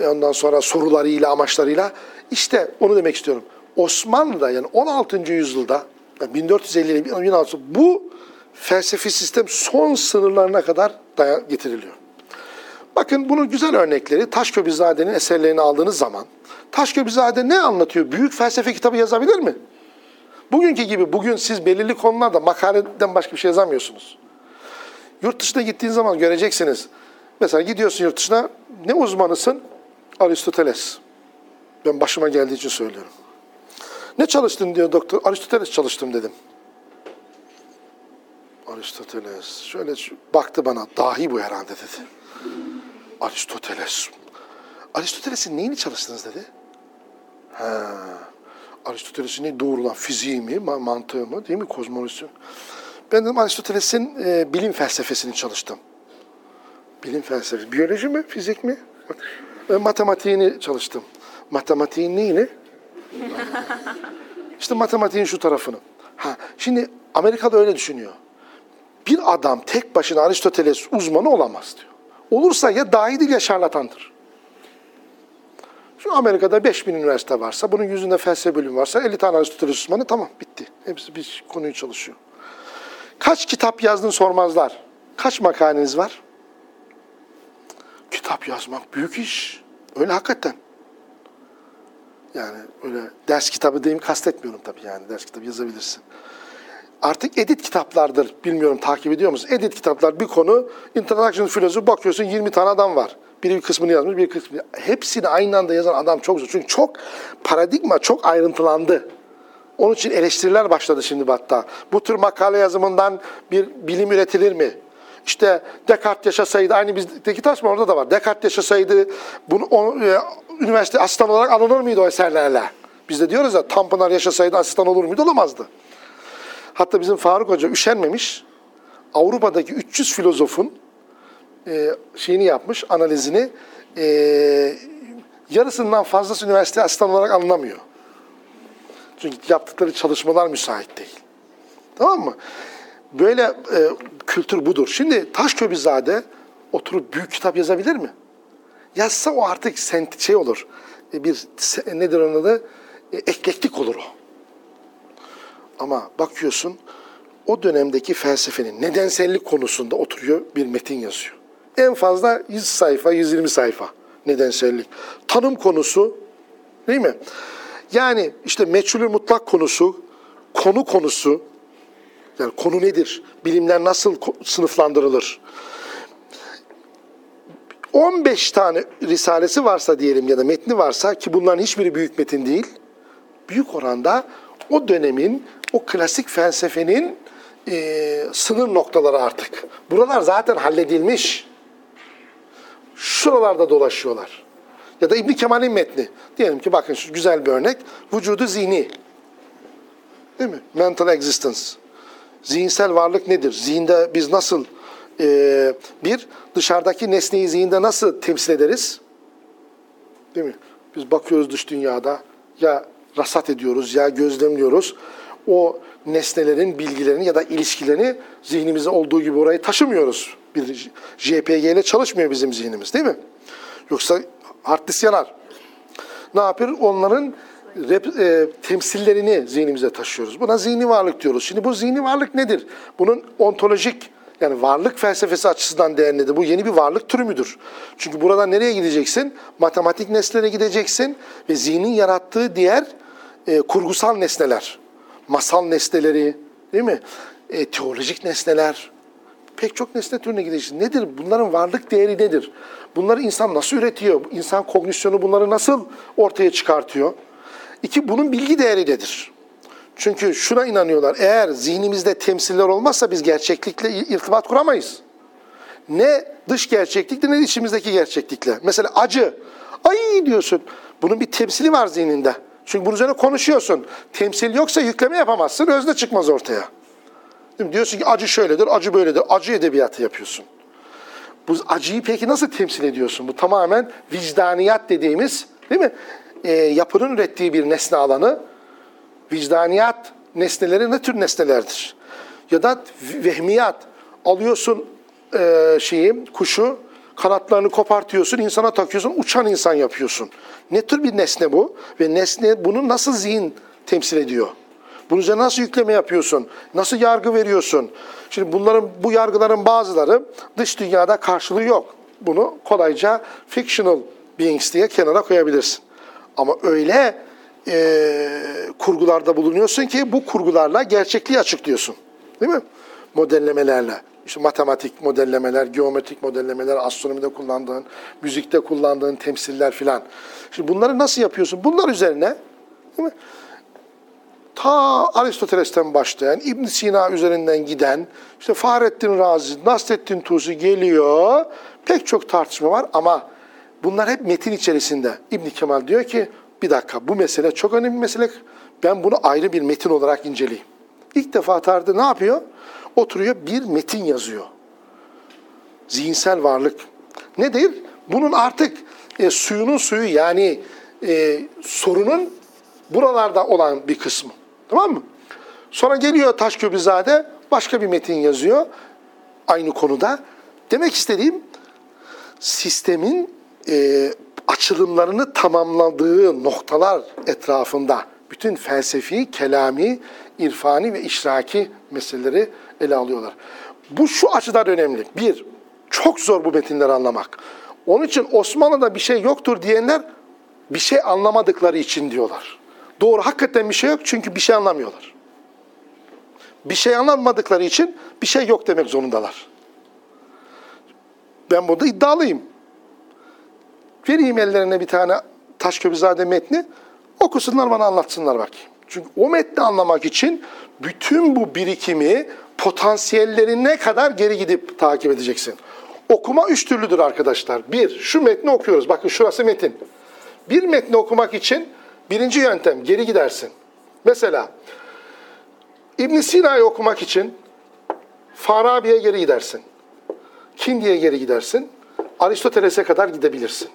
e, ondan sonra sorularıyla, amaçlarıyla. İşte onu demek istiyorum. Osmanlı'da yani 16. yüzyılda, yani 1450 ile 1600 bu felsefi sistem son sınırlarına kadar getiriliyor. Bakın bunun güzel örnekleri Taşköprüzade'nin eserlerini aldığınız zaman Taşköprüzade ne anlatıyor? Büyük felsefe kitabı yazabilir mi? Bugünkü gibi bugün siz belirli konularda makaleden başka bir şey yazamıyorsunuz. Yurt dışına gittiğin zaman göreceksiniz. Mesela gidiyorsun yurt dışına ne uzmanısın? Aristoteles. Ben başıma geldiği için söylüyorum. Ne çalıştın diyor doktor. Aristoteles çalıştım dedim. Aristoteles. Şöyle baktı bana. Dahi bu herhalde dedi. Aristoteles. Aristoteles'in neyini çalıştınız dedi. Ha. Aristoteles'in ne doğrulan fiziği mi, ma- mantığı mı, değil mi, kozmolojisi? Ben dedim Aristoteles'in e, bilim felsefesini çalıştım. Bilim felsefesi. Biyoloji mi, fizik mi? E, matematiğini çalıştım. Matematiğin neyini? işte matematiğin şu tarafını. Ha, şimdi Amerika'da öyle düşünüyor. Bir adam tek başına Aristoteles uzmanı olamaz diyor. Olursa ya dahidir ya şarlatandır. Şu Amerika'da 5000 üniversite varsa, bunun yüzünde felsefe bölümü varsa 50 tane Aristoteles uzmanı tamam bitti. Hepsi bir konuyu çalışıyor. Kaç kitap yazdın sormazlar. Kaç makaleniz var? Kitap yazmak büyük iş. Öyle hakikaten. Yani öyle ders kitabı diyeyim kastetmiyorum tabii yani. Ders kitabı yazabilirsin. Artık edit kitaplardır. Bilmiyorum takip ediyor musunuz? Edit kitaplar bir konu. Introduction filozofi bakıyorsun 20 tane adam var. Biri bir kısmını yazmış, bir kısmını. Hepsini aynı anda yazan adam çok zor. Çünkü çok paradigma çok ayrıntılandı. Onun için eleştiriler başladı şimdi hatta. Bu tür makale yazımından bir bilim üretilir mi? İşte Descartes yaşasaydı, aynı bizdeki taş orada da var. Descartes yaşasaydı, bunu o, e, üniversite asistan olarak alınır mıydı o eserlerle? Biz de diyoruz ya, Tanpınar yaşasaydı asistan olur muydu? Olamazdı. Hatta bizim Faruk Hoca üşenmemiş. Avrupa'daki 300 filozofun e, şeyini yapmış, analizini. E, yarısından fazlası üniversite asistan olarak alınamıyor. Çünkü yaptıkları çalışmalar müsait değil. Tamam mı? Böyle e, kültür budur. Şimdi Taşköprüzade oturup büyük kitap yazabilir mi? Yazsa o artık sent şey olur. E, bir nedir onun adı? E, eklektik olur o. Ama bakıyorsun o dönemdeki felsefenin nedensellik konusunda oturuyor bir metin yazıyor. En fazla 100 sayfa, 120 sayfa nedensellik. Tanım konusu değil mi? Yani işte meçhulü mutlak konusu, konu konusu, yani konu nedir? Bilimler nasıl sınıflandırılır? 15 tane risalesi varsa diyelim ya da metni varsa ki bunların hiçbiri büyük metin değil. Büyük oranda o dönemin, o klasik felsefenin e, sınır noktaları artık. Buralar zaten halledilmiş. Şuralarda dolaşıyorlar. Ya da İbn Kemal'in metni. Diyelim ki bakın şu güzel bir örnek. Vücudu zihni. Değil mi? Mental existence. Zihinsel varlık nedir? Zihinde biz nasıl e, bir dışarıdaki nesneyi zihinde nasıl temsil ederiz? Değil mi? Biz bakıyoruz dış dünyada ya rasat ediyoruz ya gözlemliyoruz. O nesnelerin bilgilerini ya da ilişkilerini zihnimizde olduğu gibi orayı taşımıyoruz. Bir JPG ile çalışmıyor bizim zihnimiz değil mi? Yoksa hard disk yanar. Ne yapıyor? Onların rep- e, temsillerini zihnimize taşıyoruz. Buna zihni varlık diyoruz. Şimdi bu zihni varlık nedir? Bunun ontolojik yani varlık felsefesi açısından değerli nedir? Bu yeni bir varlık türü müdür? Çünkü buradan nereye gideceksin? Matematik nesnelere gideceksin ve zihnin yarattığı diğer e, kurgusal nesneler, masal nesneleri, değil mi? E, teolojik nesneler, pek çok nesne türüne gideceksin. Nedir? Bunların varlık değeri nedir? Bunları insan nasıl üretiyor? İnsan kognisyonu bunları nasıl ortaya çıkartıyor? İki, bunun bilgi değeri nedir? Çünkü şuna inanıyorlar. Eğer zihnimizde temsiller olmazsa biz gerçeklikle irtibat kuramayız. Ne dış gerçeklikle ne içimizdeki gerçeklikle. Mesela acı. Ay diyorsun. Bunun bir temsili var zihninde. Çünkü bunun üzerine konuşuyorsun. Temsil yoksa yükleme yapamazsın. Özne çıkmaz ortaya. Değil mi? Diyorsun ki acı şöyledir, acı böyledir. Acı edebiyatı yapıyorsun. Bu acıyı peki nasıl temsil ediyorsun? Bu tamamen vicdaniyat dediğimiz değil mi? E, yapının ürettiği bir nesne alanı. Vicdaniyat nesneleri ne tür nesnelerdir? Ya da vehmiyat. Alıyorsun e, şeyi, kuşu, kanatlarını kopartıyorsun, insana takıyorsun, uçan insan yapıyorsun. Ne tür bir nesne bu? Ve nesne bunu nasıl zihin temsil ediyor? Bunun üzerine nasıl yükleme yapıyorsun? Nasıl yargı veriyorsun? Şimdi bunların bu yargıların bazıları dış dünyada karşılığı yok. Bunu kolayca fictional beings diye kenara koyabilirsin. Ama öyle e, kurgularda bulunuyorsun ki bu kurgularla gerçekliği açıklıyorsun. Değil mi? Modellemelerle. İşte matematik modellemeler, geometrik modellemeler, astronomide kullandığın, müzikte kullandığın temsiller filan. Şimdi bunları nasıl yapıyorsun? Bunlar üzerine değil mi? Ta Aristoteles'ten başlayan, İbn Sina üzerinden giden, işte Fahrettin Razi, Nasrettin Tusi geliyor. Pek çok tartışma var ama bunlar hep metin içerisinde. İbn Kemal diyor ki bir dakika bu mesele çok önemli bir mesele. Ben bunu ayrı bir metin olarak inceleyeyim. İlk defa tarihte ne yapıyor? Oturuyor bir metin yazıyor. Zihinsel varlık. Nedir? Bunun artık e, suyunun suyu yani e, sorunun buralarda olan bir kısmı. Tamam mı? Sonra geliyor Taşköprüzade başka bir metin yazıyor aynı konuda. Demek istediğim sistemin e, açılımlarını tamamladığı noktalar etrafında bütün felsefi, kelami, irfani ve işraki meseleleri ele alıyorlar. Bu şu açıdan önemli. Bir, çok zor bu metinleri anlamak. Onun için Osmanlı'da bir şey yoktur diyenler bir şey anlamadıkları için diyorlar. Doğru, hakikaten bir şey yok çünkü bir şey anlamıyorlar. Bir şey anlamadıkları için bir şey yok demek zorundalar. Ben burada iddialıyım. Vereyim ellerine bir tane Taşköprüzade metni, okusunlar bana anlatsınlar bakayım. Çünkü o metni anlamak için bütün bu birikimi potansiyellerine kadar geri gidip takip edeceksin. Okuma üç türlüdür arkadaşlar. Bir, şu metni okuyoruz. Bakın şurası metin. Bir metni okumak için birinci yöntem geri gidersin. Mesela İbn Sina'yı okumak için Farabi'ye geri gidersin. Kindi'ye geri gidersin. Aristoteles'e kadar gidebilirsin.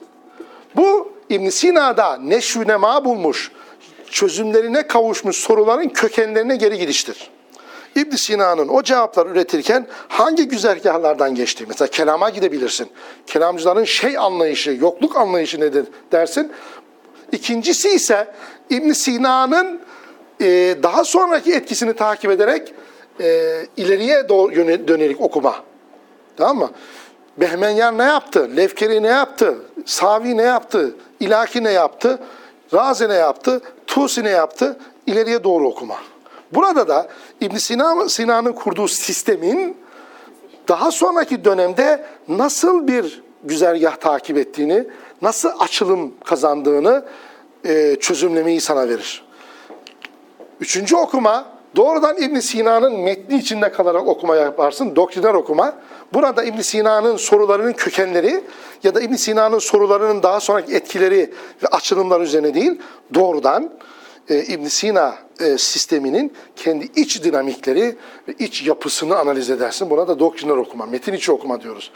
Bu İbn Sina'da neşvü nema bulmuş, çözümlerine kavuşmuş soruların kökenlerine geri gidiştir. İbn Sina'nın o cevapları üretirken hangi güzergahlardan geçti? Mesela kelama gidebilirsin. Kelamcıların şey anlayışı, yokluk anlayışı nedir dersin. İkincisi ise İbn Sina'nın e, daha sonraki etkisini takip ederek e, ileriye doğru dönelik okuma. Tamam mı? Behmenyan ne yaptı? Lefkeri ne yaptı? Savi ne yaptı? İlaki ne yaptı? Razi ne yaptı? Tusi ne yaptı? İleriye doğru okuma. Burada da İbn Sina, Sina'nın kurduğu sistemin daha sonraki dönemde nasıl bir güzergah takip ettiğini, nasıl açılım kazandığını e, çözümlemeyi sana verir. Üçüncü okuma doğrudan İbn Sina'nın metni içinde kalarak okuma yaparsın. Doktriner okuma. Burada İbn Sina'nın sorularının kökenleri ya da İbn Sina'nın sorularının daha sonraki etkileri ve açılımlar üzerine değil, doğrudan e, ibn Sina e, sisteminin kendi iç dinamikleri ve iç yapısını analiz edersin. Buna da doktriner okuma, metin içi okuma diyoruz.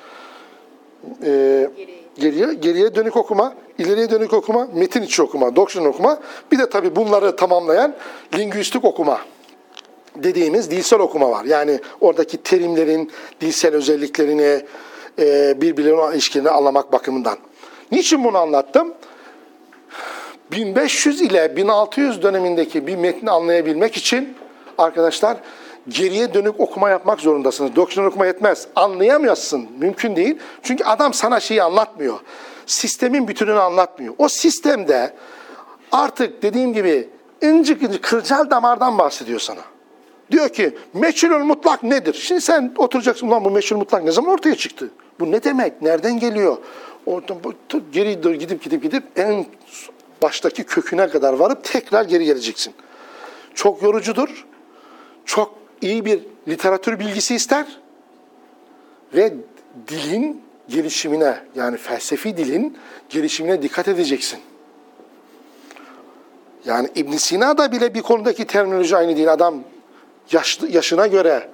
E, geriye, geriye dönük okuma, ileriye dönük okuma, metin içi okuma, doktrin okuma. Bir de tabii bunları tamamlayan lingüistik okuma dediğimiz dilsel okuma var. Yani oradaki terimlerin dilsel özelliklerini, e, birbirlerine olan ilişkilerini anlamak bakımından. Niçin bunu anlattım? 1500 ile 1600 dönemindeki bir metni anlayabilmek için arkadaşlar geriye dönük okuma yapmak zorundasınız. Doktrin okuma yetmez. Anlayamıyorsun. Mümkün değil. Çünkü adam sana şeyi anlatmıyor. Sistemin bütününü anlatmıyor. O sistemde artık dediğim gibi incik incik kılcal damardan bahsediyor sana. Diyor ki meçhulül mutlak nedir? Şimdi sen oturacaksın ulan bu meçhul mutlak ne zaman ortaya çıktı? Bu ne demek? Nereden geliyor? Oradan geri gidip gidip gidip en baştaki köküne kadar varıp tekrar geri geleceksin. Çok yorucudur. Çok iyi bir literatür bilgisi ister. Ve dilin gelişimine yani felsefi dilin gelişimine dikkat edeceksin. Yani İbn Sina'da bile bir konudaki terminoloji aynı değil. Adam yaşlı, yaşına göre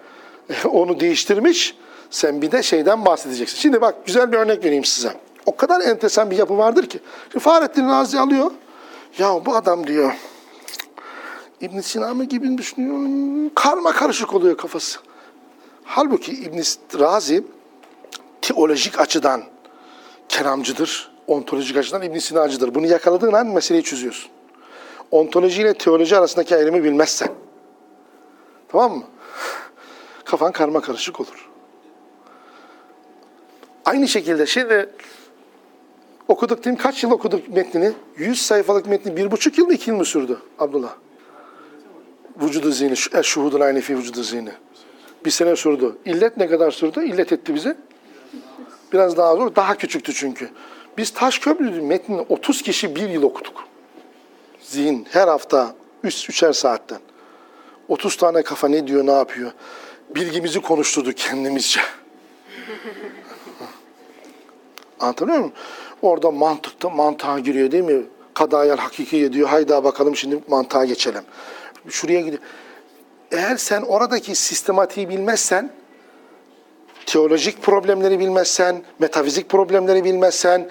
onu değiştirmiş. Sen bir de şeyden bahsedeceksin. Şimdi bak güzel bir örnek vereyim size. O kadar enteresan bir yapı vardır ki. Şimdi Fahrettin Razi alıyor. Ya bu adam diyor İbn Sina mı gibi düşünüyor. Karma karışık oluyor kafası. Halbuki İbn Razi teolojik açıdan kelamcıdır. Ontolojik açıdan İbn Sina'cıdır. Bunu yakaladığın an meseleyi çözüyorsun ontoloji ile teoloji arasındaki ayrımı bilmezsen. Tamam mı? Kafan karma karışık olur. Aynı şekilde şimdi okuduk değil mi? Kaç yıl okuduk metnini? 100 sayfalık metni bir buçuk yıl mı iki yıl mı sürdü Abdullah? Vücudu zihni, şu- şuhudun aynı fi vücudu zihni. Bir sene sürdü. İllet ne kadar sürdü? İllet etti bizi. Biraz daha zor. Daha küçüktü çünkü. Biz Taşköprü metnini 30 kişi bir yıl okuduk zihin her hafta üç, üçer saatten. 30 tane kafa ne diyor, ne yapıyor? Bilgimizi konuşturduk kendimizce. Anlatabiliyor muyum? Orada mantıkta mantığa giriyor değil mi? Kadayel hakikiye diyor. Hayda bakalım şimdi mantığa geçelim. Şuraya gidiyor. Eğer sen oradaki sistematiği bilmezsen, teolojik problemleri bilmezsen, metafizik problemleri bilmezsen,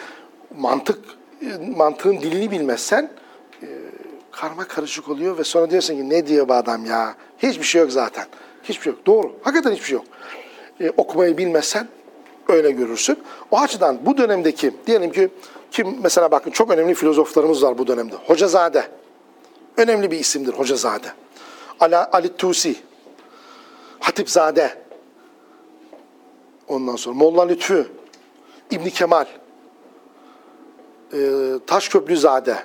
mantık mantığın dilini bilmezsen karma karışık oluyor ve sonra diyorsun ki ne diyor bu adam ya? Hiçbir şey yok zaten. Hiçbir şey yok. Doğru. Hakikaten hiçbir şey yok. Ee, okumayı bilmezsen öyle görürsün. O açıdan bu dönemdeki diyelim ki kim mesela bakın çok önemli filozoflarımız var bu dönemde. Hocazade. Önemli bir isimdir Hocazade. Ala, Ali Tusi. Hatipzade. Ondan sonra Molla Lütfü. İbni Kemal. Ee, Taşköprüzade.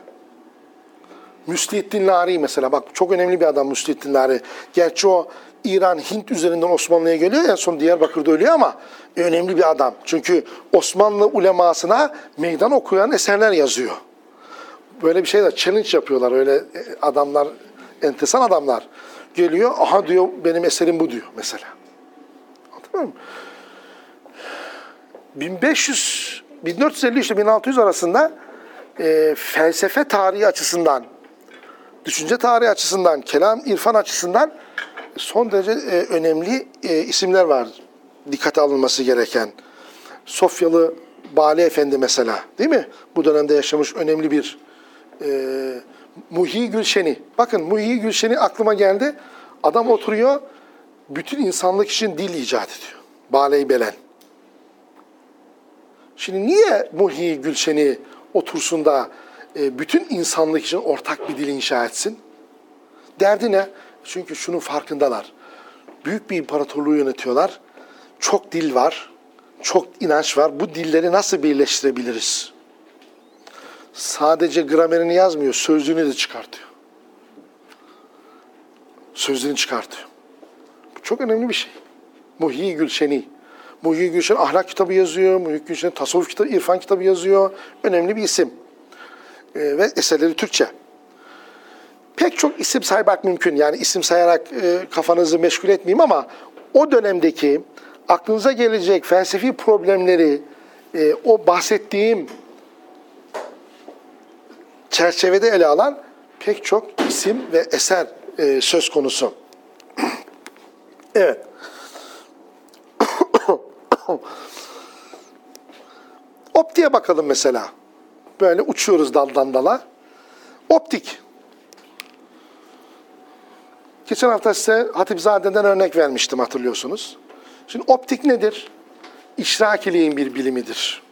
Müslihittin Nari mesela bak çok önemli bir adam Müslihittin Nari. Gerçi o İran, Hint üzerinden Osmanlı'ya geliyor en son Diyarbakır'da ölüyor ama önemli bir adam. Çünkü Osmanlı ulemasına meydan okuyan eserler yazıyor. Böyle bir şey de challenge yapıyorlar öyle e, adamlar, entesan adamlar. Geliyor, aha diyor benim eserim bu diyor mesela. Anladın mı? 1500, 1450 ile 1600 arasında e, felsefe tarihi açısından düşünce tarihi açısından, kelam, irfan açısından son derece e, önemli e, isimler var dikkate alınması gereken. Sofyalı Bali Efendi mesela değil mi? Bu dönemde yaşamış önemli bir e, Muhi Gülşen'i. Bakın Muhi Gülşen'i aklıma geldi. Adam oturuyor, bütün insanlık için dil icat ediyor. Bale-i Belen. Şimdi niye Muhi Gülşen'i otursun da e, bütün insanlık için ortak bir dil inşa etsin? Derdi ne? Çünkü şunun farkındalar. Büyük bir imparatorluğu yönetiyorlar. Çok dil var, çok inanç var. Bu dilleri nasıl birleştirebiliriz? Sadece gramerini yazmıyor, sözlüğünü de çıkartıyor. Sözlüğünü çıkartıyor. Bu çok önemli bir şey. Muhyi Gülşeni. Muhyi Gülşen ahlak kitabı yazıyor, Muhyi Gülşen tasavvuf kitabı, irfan kitabı yazıyor. Önemli bir isim. Ee, ve eserleri Türkçe. Pek çok isim saymak mümkün. Yani isim sayarak e, kafanızı meşgul etmeyeyim ama o dönemdeki aklınıza gelecek felsefi problemleri e, o bahsettiğim çerçevede ele alan pek çok isim ve eser e, söz konusu. Evet. Optiğe bakalım mesela. Böyle uçuyoruz daldan dala. Optik. Geçen hafta size Hatipzade'den örnek vermiştim hatırlıyorsunuz. Şimdi optik nedir? İşrakiliğin bir bilimidir.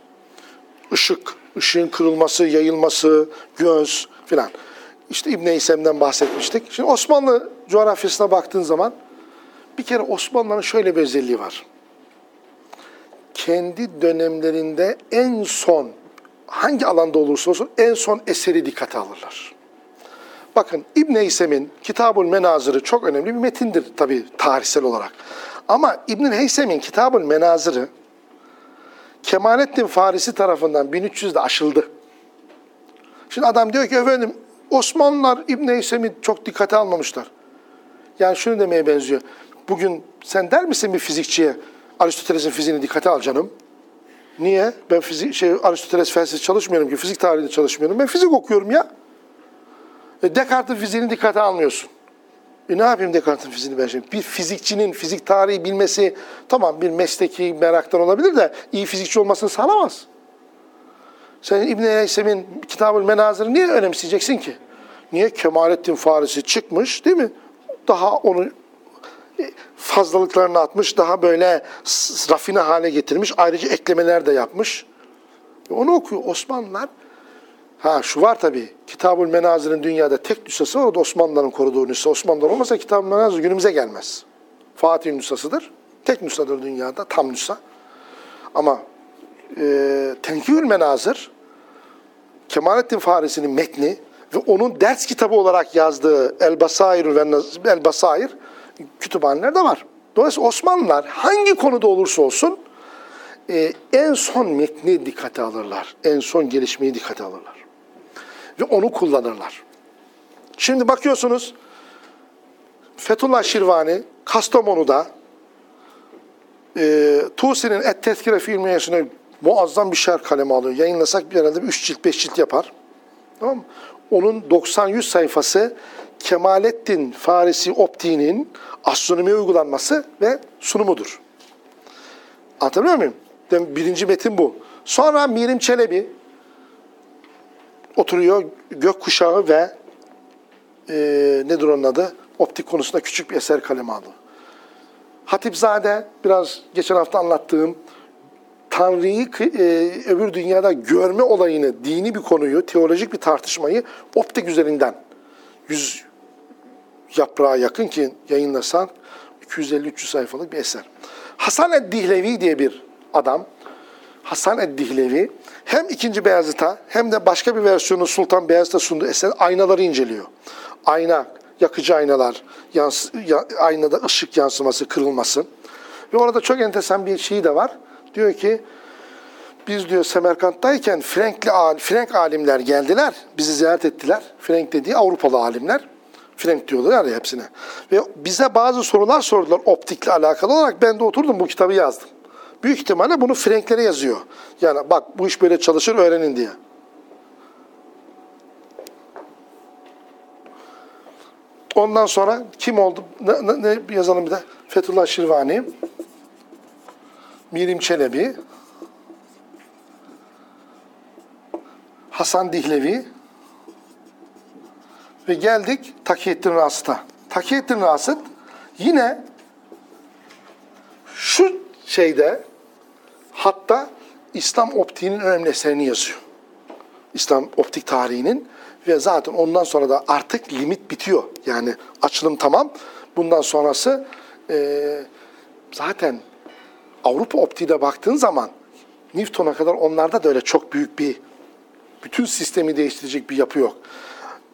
Işık, ışığın kırılması, yayılması, göz filan. İşte İbn İsem'den bahsetmiştik. Şimdi Osmanlı coğrafyasına baktığın zaman bir kere Osmanlıların şöyle bir özelliği var. Kendi dönemlerinde en son hangi alanda olursa olsun en son eseri dikkate alırlar. Bakın İbn Heysem'in Kitabul Menazırı çok önemli bir metindir tabii tarihsel olarak. Ama İbn Heysem'in Kitabul Menazırı Kemalettin Farisi tarafından 1300'de aşıldı. Şimdi adam diyor ki efendim Osmanlılar İbn Heysem'i çok dikkate almamışlar. Yani şunu demeye benziyor. Bugün sen der misin bir fizikçiye Aristoteles'in fiziğini dikkate al canım? Niye? Ben fizik şey Aristoteles felsefesi çalışmıyorum ki, fizik tarihinde çalışmıyorum. Ben fizik okuyorum ya. E, Descartes'in fiziğini dikkate almıyorsun. E ne yapayım Descartes'in fiziğini ben şimdi? Bir fizikçinin fizik tarihi bilmesi tamam bir mesleki meraktan olabilir de iyi fizikçi olmasını sağlamaz. Sen İbn-i Heysem'in Kitab-ül Menazır'ı niye önemseyeceksin ki? Niye Kemalettin Farisi çıkmış değil mi? Daha onu e, fazlalıklarını atmış, daha böyle rafine hale getirmiş. Ayrıca eklemeler de yapmış. E Onu okuyor Osmanlılar. Ha şu var tabii. Kitab-ül Menazır'ın dünyada tek nüshası var. Osmanlıların koruduğu nüsha. Osmanlılar olmasa Kitab-ül Menazır günümüze gelmez. Fatih'in nüshasıdır. Tek nüshadır dünyada. Tam nüsha. Ama e, Tenkihül Menazır Kemalettin Farisi'nin metni ve onun ders kitabı olarak yazdığı El Basair El Basair kütüphanelerde var. Dolayısıyla Osmanlılar hangi konuda olursa olsun e, en son metni dikkate alırlar. En son gelişmeyi dikkate alırlar. Ve onu kullanırlar. Şimdi bakıyorsunuz Fethullah Şirvani Kastamonu'da e, Tusi'nin Et Tezkire filmi yaşına muazzam bir şer kalemi alıyor. Yayınlasak bir herhalde 3 cilt 5 cilt yapar. Tamam mı? Onun 90-100 sayfası Kemalettin Farisi Optiğinin astronomi uygulanması ve sunumudur. Anlatabiliyor muyum? Birinci metin bu. Sonra Mirim Çelebi oturuyor gökkuşağı ve e, nedir onun adı? Optik konusunda küçük bir eser kaleme aldı. Hatipzade biraz geçen hafta anlattığım Tanrı'yı e, öbür dünyada görme olayını, dini bir konuyu, teolojik bir tartışmayı optik üzerinden yüz yaprağa yakın ki yayınlasan 250-300 sayfalık bir eser. Hasan ed-Dihlevi diye bir adam, Hasan ed-Dihlevi hem 2. Beyazıt'a hem de başka bir versiyonu Sultan Beyazıt'a sunduğu eser aynaları inceliyor. Ayna, yakıcı aynalar, yans, ya, aynada ışık yansıması, kırılması. Ve orada çok enteresan bir şey de var. Diyor ki biz diyor Semerkant'tayken Frenkli Frenk alimler geldiler, bizi ziyaret ettiler. Frenk dediği Avrupalı alimler. Frenk diyorlar ya hepsine. Ve bize bazı sorular sordular optikle alakalı olarak. Ben de oturdum bu kitabı yazdım. Büyük ihtimalle bunu Frenklere yazıyor. Yani bak bu iş böyle çalışır öğrenin diye. Ondan sonra kim oldu? Ne, ne, ne yazalım bir de? Fethullah Şirvani, Mirim Çelebi, Hasan Dihlevi ve geldik Takiyettin Rasıt'a. Takiyettin Rasıt yine şu şeyde hatta İslam optiğinin önemli eserini yazıyor. İslam optik tarihinin ve zaten ondan sonra da artık limit bitiyor. Yani açılım tamam. Bundan sonrası eee, zaten Avrupa optiğine baktığın zaman Newton'a kadar onlarda da öyle çok büyük bir bütün sistemi değiştirecek bir yapı yok.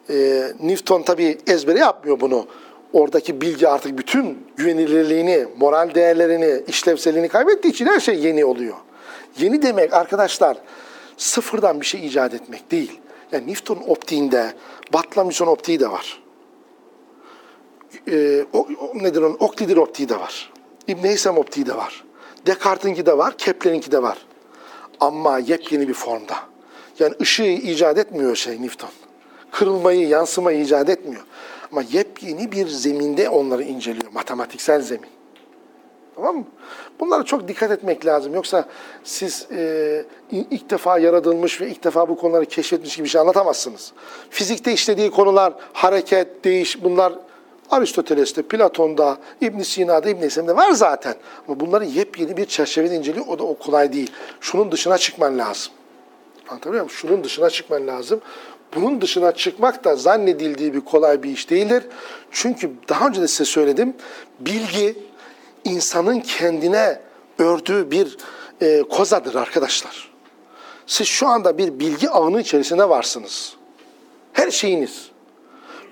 Ee, Newton tabii ezbere yapmıyor bunu. Oradaki bilgi artık bütün güvenilirliğini, moral değerlerini, işlevselliğini kaybettiği için her şey yeni oluyor. Yeni demek arkadaşlar sıfırdan bir şey icat etmek değil. Yani Newton optiğinde Batlamyson optiği de var. Ee, o, o, nedir onun? Oklidir optiği de var. İbn Heysem optiği de var. Descartes'inki de var, Kepler'inki de var. Ama yepyeni bir formda. Yani ışığı icat etmiyor şey Newton. kırılmayı, yansımayı icat etmiyor. Ama yepyeni bir zeminde onları inceliyor. Matematiksel zemin. Tamam mı? Bunlara çok dikkat etmek lazım. Yoksa siz e, ilk defa yaratılmış ve ilk defa bu konuları keşfetmiş gibi bir şey anlatamazsınız. Fizikte işlediği konular, hareket, değiş, bunlar Aristoteles'te, Platon'da, İbn Sina'da, İbn Esem'de var zaten. Ama bunları yepyeni bir çerçevede inceliyor. O da o kolay değil. Şunun dışına çıkman lazım. Anlatabiliyor muyum? Şunun dışına çıkman lazım. Bunun dışına çıkmak da zannedildiği bir kolay bir iş değildir. Çünkü daha önce de size söyledim. Bilgi insanın kendine ördüğü bir e, kozadır arkadaşlar. Siz şu anda bir bilgi ağının içerisinde varsınız. Her şeyiniz.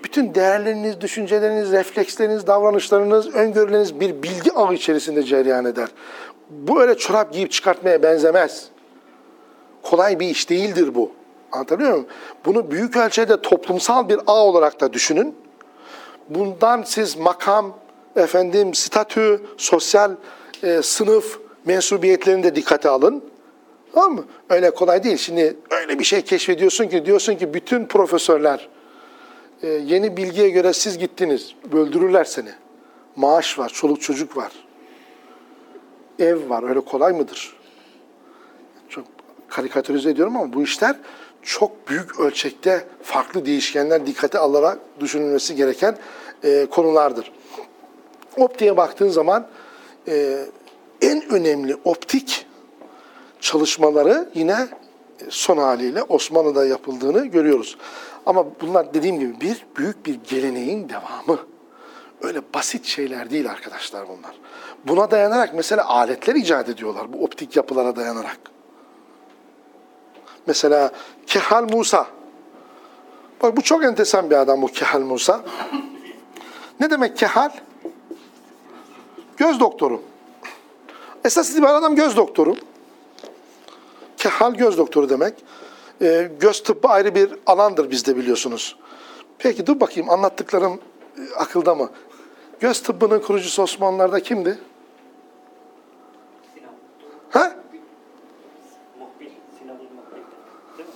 Bütün değerleriniz, düşünceleriniz, refleksleriniz, davranışlarınız, öngörüleriniz bir bilgi ağı içerisinde cereyan eder. Bu öyle çorap giyip çıkartmaya benzemez kolay bir iş değildir bu. Anlatabiliyor muyum? Bunu büyük ölçüde toplumsal bir ağ olarak da düşünün. Bundan siz makam, efendim statü, sosyal e, sınıf mensubiyetlerini de dikkate alın. Tamam mı? Öyle kolay değil. Şimdi öyle bir şey keşfediyorsun ki diyorsun ki bütün profesörler e, yeni bilgiye göre siz gittiniz. Öldürürler seni. Maaş var, çoluk çocuk var. Ev var. Öyle kolay mıdır? çok karikatürize ediyorum ama bu işler çok büyük ölçekte farklı değişkenler dikkate alınarak düşünülmesi gereken e, konulardır. Optiğe baktığın zaman e, en önemli optik çalışmaları yine son haliyle Osmanlı'da yapıldığını görüyoruz. Ama bunlar dediğim gibi bir büyük bir geleneğin devamı. Öyle basit şeyler değil arkadaşlar bunlar. Buna dayanarak mesela aletler icat ediyorlar bu optik yapılara dayanarak. Mesela Kehal Musa. Bak bu çok enteresan bir adam bu Kehal Musa. Ne demek Kehal? Göz doktoru. Esas itibariyle adam göz doktoru. Kehal göz doktoru demek. Ee, göz tıbbı ayrı bir alandır bizde biliyorsunuz. Peki dur bakayım anlattıklarım e, akılda mı? Göz tıbbının kurucusu Osmanlılar'da kimdi? Ha? Muhbil, Sinan Muhbil. Değil mi?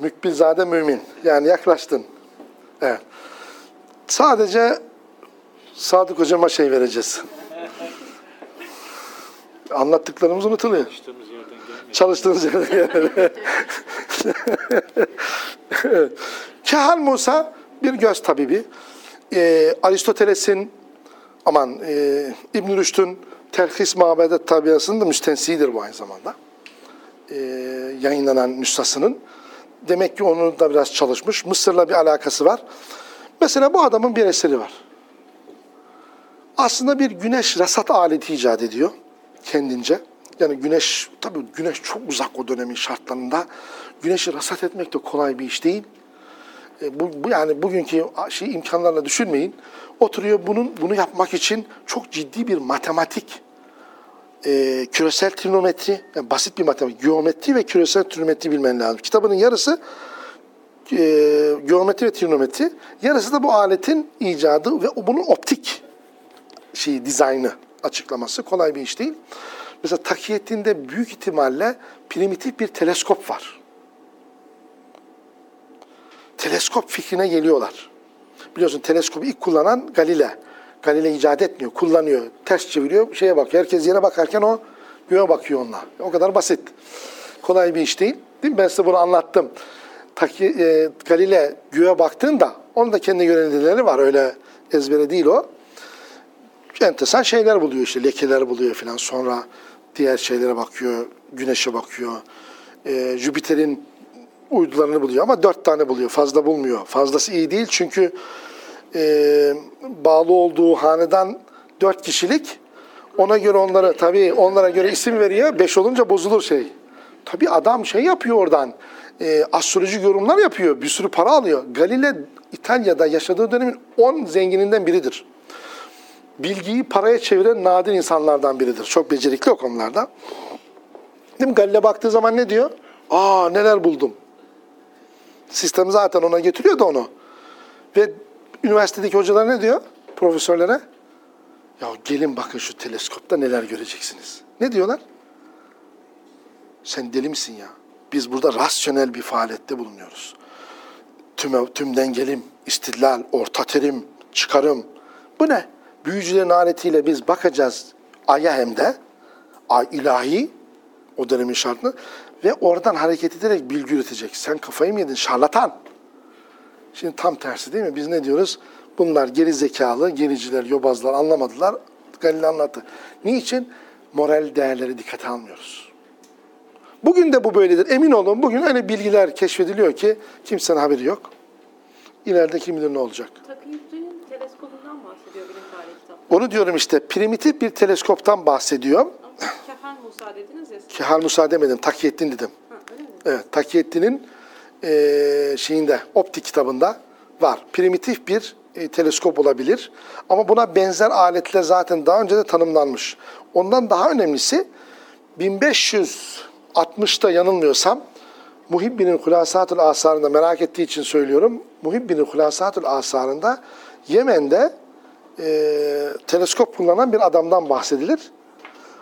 Mükbilzade mümin. Yani yaklaştın. Evet. Sadece Sadık hocama şey vereceğiz. Anlattıklarımız unutuluyor. Çalıştığımız yerden. Evet. Kehal Musa bir göz tabibi. Ee, Aristoteles'in aman e, İbn Rüşd'ün Terhis Mabedet Tabiası'nın da müstensidir bu aynı zamanda. Ee, yayınlanan nüshasının. Demek ki onu da biraz çalışmış. Mısır'la bir alakası var. Mesela bu adamın bir eseri var. Aslında bir güneş rasat aleti icat ediyor kendince. Yani güneş, tabii güneş çok uzak o dönemin şartlarında. Güneşi rasat etmek de kolay bir iş değil. E, bu, bu yani bugünkü şey imkanlarla düşünmeyin. Oturuyor bunun bunu yapmak için çok ciddi bir matematik, e, küresel trigonometri, yani basit bir matematik, geometri ve küresel trigonometri bilmen lazım. Kitabının yarısı e, geometri ve trigonometri, yarısı da bu aletin icadı ve bunun optik şeyi, dizaynı açıklaması kolay bir iş değil. Mesela Takiyettin'de büyük ihtimalle primitif bir teleskop var. Teleskop fikrine geliyorlar. Biliyorsun teleskopu ilk kullanan Galile. Galile icat etmiyor, kullanıyor. Ters çeviriyor, şeye bakıyor. Herkes yere bakarken o göğe bakıyor onunla. O kadar basit. Kolay bir iş değil. Değil mi? Ben size bunu anlattım. Taki, e, Galile göğe baktığında onun da kendi yönelileri var. Öyle ezbere değil o enteresan şeyler buluyor işte lekeler buluyor falan sonra diğer şeylere bakıyor güneşe bakıyor Ee, Jüpiter'in uydularını buluyor ama dört tane buluyor fazla bulmuyor fazlası iyi değil çünkü e, bağlı olduğu hanedan dört kişilik ona göre onları tabii onlara göre isim veriyor beş olunca bozulur şey tabii adam şey yapıyor oradan e, astroloji yorumlar yapıyor bir sürü para alıyor Galile İtalya'da yaşadığı dönemin 10 zengininden biridir bilgiyi paraya çeviren nadir insanlardan biridir. Çok becerikli o konularda. Değil mi? Galile baktığı zaman ne diyor? Aa neler buldum. Sistem zaten ona getiriyor da onu. Ve üniversitedeki hocalar ne diyor? Profesörlere. Ya gelin bakın şu teleskopta neler göreceksiniz. Ne diyorlar? Sen deli misin ya? Biz burada rasyonel bir faaliyette bulunuyoruz. tüme, tümden gelim, istidlal, orta terim, çıkarım. Bu ne? Büyücülerin aletiyle biz bakacağız aya hem de. Ay ilahi, o dönemin şartını. Ve oradan hareket ederek bilgi üretecek. Sen kafayı mı yedin? Şarlatan. Şimdi tam tersi değil mi? Biz ne diyoruz? Bunlar geri zekalı, gericiler, yobazlar anlamadılar. Galile anlattı. Niçin? Moral değerleri dikkate almıyoruz. Bugün de bu böyledir. Emin olun bugün öyle bilgiler keşfediliyor ki kimsenin haberi yok. İleride kim bilir ne olacak. Takiyüttü'nün teleskobundan bahsediyor bilim tarihi. Onu diyorum işte primitif bir teleskoptan bahsediyor. Kefen Musa dediniz ya. Kehal Musa demedim, Takiyettin dedim. Ha, öyle mi? Evet, Takiyettin'in eee şeyinde, optik kitabında var. Primitif bir e, teleskop olabilir. Ama buna benzer aletler zaten daha önce de tanımlanmış. Ondan daha önemlisi 1560'ta yanılmıyorsam Muhibbi'nin Hulasatul Asar'ında merak ettiği için söylüyorum. Muhibbi'nin Hulasatul Asar'ında Yemen'de e, teleskop kullanan bir adamdan bahsedilir.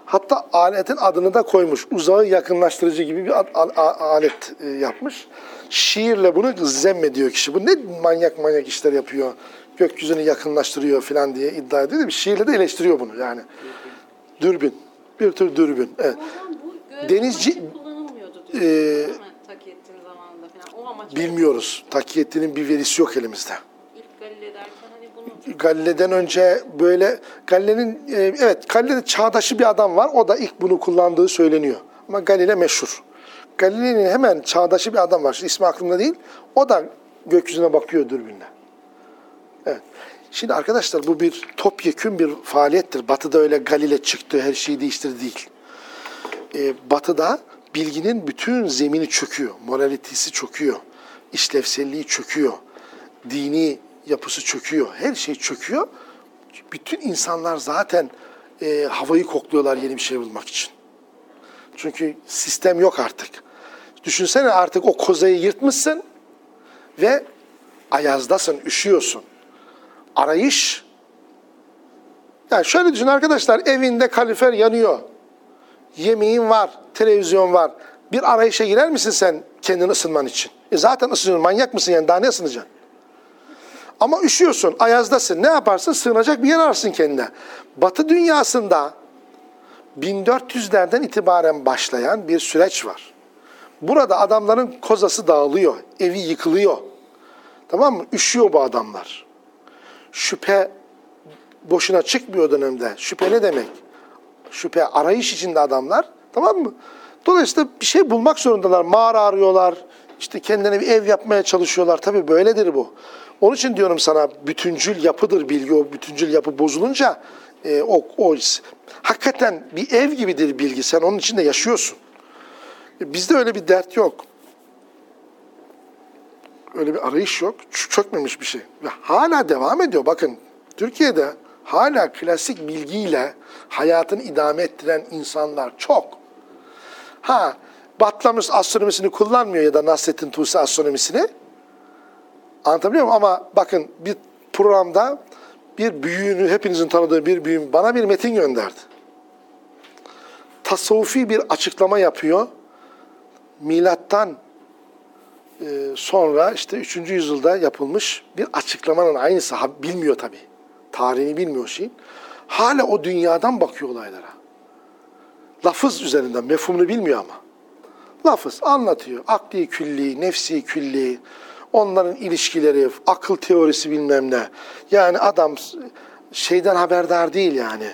Hatta aletin adını da koymuş. Uzağı yakınlaştırıcı gibi bir alet e, yapmış. Şiirle bunu zemmediyor kişi. Bu ne manyak manyak işler yapıyor. Gökyüzünü yakınlaştırıyor falan diye iddia ediyor. Bir şiirle de eleştiriyor bunu yani. Dürbün. Bir tür dürbün. Evet. Denizci- diyor. Ee, Bilmiyoruz. Takiyettin'in bir verisi yok elimizde. Derken hani önce böyle Galile'nin e, evet Galile'de çağdaşı bir adam var. O da ilk bunu kullandığı söyleniyor. Ama Galile meşhur. Galile'nin hemen çağdaşı bir adam var. Şimdi ismi aklımda değil. O da gökyüzüne bakıyor dürbünle. Evet. Şimdi arkadaşlar bu bir topyekün bir faaliyettir. Batı'da öyle Galile çıktı, her şeyi değiştirdi değil. Ee, batı'da bilginin bütün zemini çöküyor. Moralitesi çöküyor. işlevselliği çöküyor. Dini yapısı çöküyor. Her şey çöküyor. Bütün insanlar zaten e, havayı kokluyorlar yeni bir şey bulmak için. Çünkü sistem yok artık. Düşünsene artık o kozayı yırtmışsın ve ayazdasın, üşüyorsun. Arayış. Yani şöyle düşün arkadaşlar, evinde kalifer yanıyor. Yemeğin var, televizyon var. Bir arayışa girer misin sen kendini ısınman için? E zaten ısınıyorsun, manyak mısın yani daha ne ısınacaksın? Ama üşüyorsun, ayazdasın. Ne yaparsın? Sığınacak bir yer ararsın kendine. Batı dünyasında 1400'lerden itibaren başlayan bir süreç var. Burada adamların kozası dağılıyor, evi yıkılıyor. Tamam mı? Üşüyor bu adamlar. Şüphe boşuna çıkmıyor dönemde. Şüphe ne demek? Şüphe arayış içinde adamlar. Tamam mı? Dolayısıyla bir şey bulmak zorundalar. Mağara arıyorlar. İşte kendine bir ev yapmaya çalışıyorlar. Tabii böyledir bu. Onun için diyorum sana bütüncül yapıdır bilgi. O bütüncül yapı bozulunca e, o, o hakikaten bir ev gibidir bilgi. Sen onun içinde yaşıyorsun. Bizde öyle bir dert yok. Öyle bir arayış yok. Çökmemiş bir şey. Ve hala devam ediyor. Bakın Türkiye'de hala klasik bilgiyle hayatını idame ettiren insanlar çok. Ha, Batlamus astronomisini kullanmıyor ya da Nasrettin Tusi astronomisini. Anlatabiliyor muyum? Ama bakın bir programda bir büyüğünü, hepinizin tanıdığı bir büyüğüm bana bir metin gönderdi. Tasavvufi bir açıklama yapıyor. Milattan e, sonra işte 3. yüzyılda yapılmış bir açıklamanın aynısı. Bilmiyor tabii. Tarihini bilmiyor şeyin. Hala o dünyadan bakıyor olaylara. Lafız üzerinden, mefhumunu bilmiyor ama. Lafız anlatıyor. Akli külli, nefsi külli, onların ilişkileri, akıl teorisi bilmem ne. Yani adam şeyden haberdar değil yani.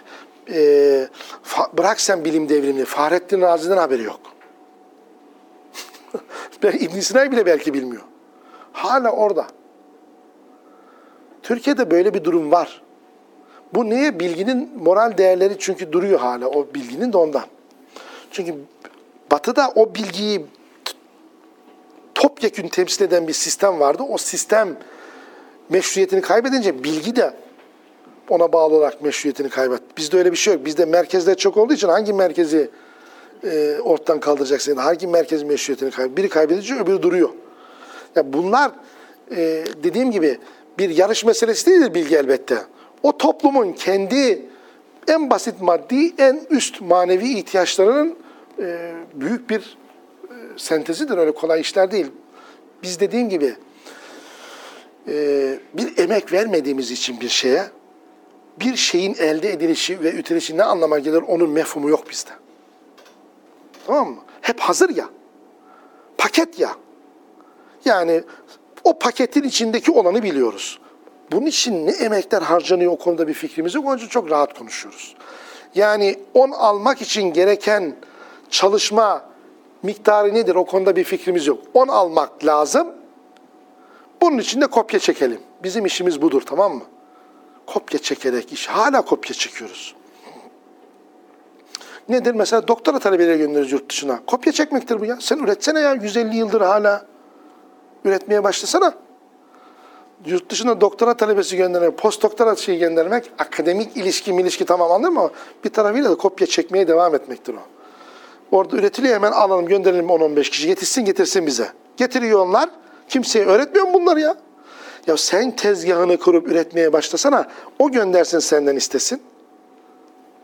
Fa- bırak sen bilim devrimini, Fahrettin Razi'den haberi yok. İbn Sina bile belki bilmiyor. Hala orada. Türkiye'de böyle bir durum var. Bu niye? Bilginin moral değerleri çünkü duruyor hala o bilginin de ondan. Çünkü Batı'da o bilgiyi topyekün temsil eden bir sistem vardı. O sistem meşruiyetini kaybedince bilgi de ona bağlı olarak meşruiyetini kaybetti. Bizde öyle bir şey yok. Bizde merkezler çok olduğu için hangi merkezi e, ortadan kaldıracaksın? Hangi merkez meşruiyetini kaybediyor? Biri kaybedince öbürü duruyor. Ya bunlar e, dediğim gibi bir yarış meselesi değildir bilgi elbette. O toplumun kendi en basit maddi, en üst manevi ihtiyaçlarının e, büyük bir e, sentezidir. Öyle kolay işler değil. Biz dediğim gibi e, bir emek vermediğimiz için bir şeye bir şeyin elde edilişi ve ütilişi ne anlama gelir onun mefhumu yok bizde. Tamam mı? Hep hazır ya. Paket ya. Yani o paketin içindeki olanı biliyoruz. Bunun için ne emekler harcanıyor o konuda bir fikrimiz yok. Onun için çok rahat konuşuyoruz. Yani on almak için gereken çalışma miktarı nedir o konuda bir fikrimiz yok. On almak lazım. Bunun için de kopya çekelim. Bizim işimiz budur tamam mı? Kopya çekerek iş. Hala kopya çekiyoruz. Nedir? Mesela doktora talebeleri gönderiyoruz yurt dışına. Kopya çekmektir bu ya. Sen üretsene ya 150 yıldır hala. Üretmeye başlasana. Yurt dışına doktora talebesi göndermek, post doktora şeyi göndermek, akademik ilişki ilişki tamam anladın mı? Bir tarafıyla da kopya çekmeye devam etmektir o. Orada üretiliyor hemen alalım gönderelim 10-15 kişi. Yetişsin getirsin bize. Getiriyor onlar. Kimseye öğretmiyor mu bunları ya? Ya sen tezgahını kurup üretmeye başlasana. O göndersin senden istesin.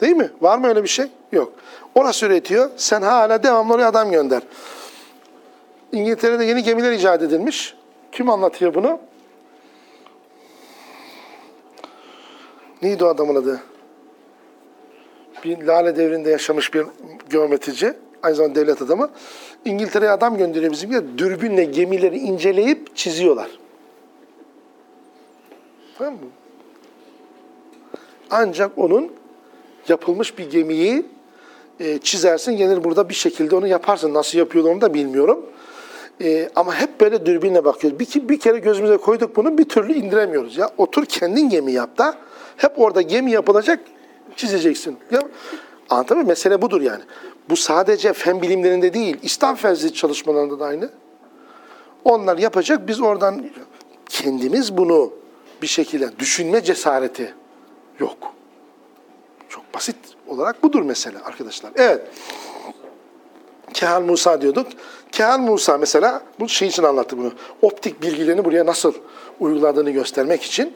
Değil mi? Var mı öyle bir şey? Yok. Orası üretiyor. Sen hala devamlı oraya adam gönder. İngiltere'de yeni gemiler icat edilmiş. Kim anlatıyor bunu? Neydi o adamın adı? Bir Lale devrinde yaşamış bir geometrici. Aynı zamanda devlet adamı. İngiltere'ye adam gönderiyor bizimkiler. Dürbünle gemileri inceleyip çiziyorlar. Tamam mı? Ancak onun yapılmış bir gemiyi e, çizersin. Gelir burada bir şekilde onu yaparsın. Nasıl yapıyorlar onu da bilmiyorum. E, ama hep böyle dürbünle bakıyoruz. Bir, bir kere gözümüze koyduk bunu bir türlü indiremiyoruz. Ya otur kendin gemi yap da hep orada gemi yapılacak çizeceksin. Ya, anlatabiliyor muyum? Mesele budur yani. Bu sadece fen bilimlerinde değil, İslam felsefi çalışmalarında da aynı. Onlar yapacak, biz oradan kendimiz bunu bir şekilde düşünme cesareti yok. Basit olarak budur mesele arkadaşlar. Evet. Kehal Musa diyorduk. Kehal Musa mesela bu şey için anlattı bunu. Optik bilgilerini buraya nasıl uyguladığını göstermek için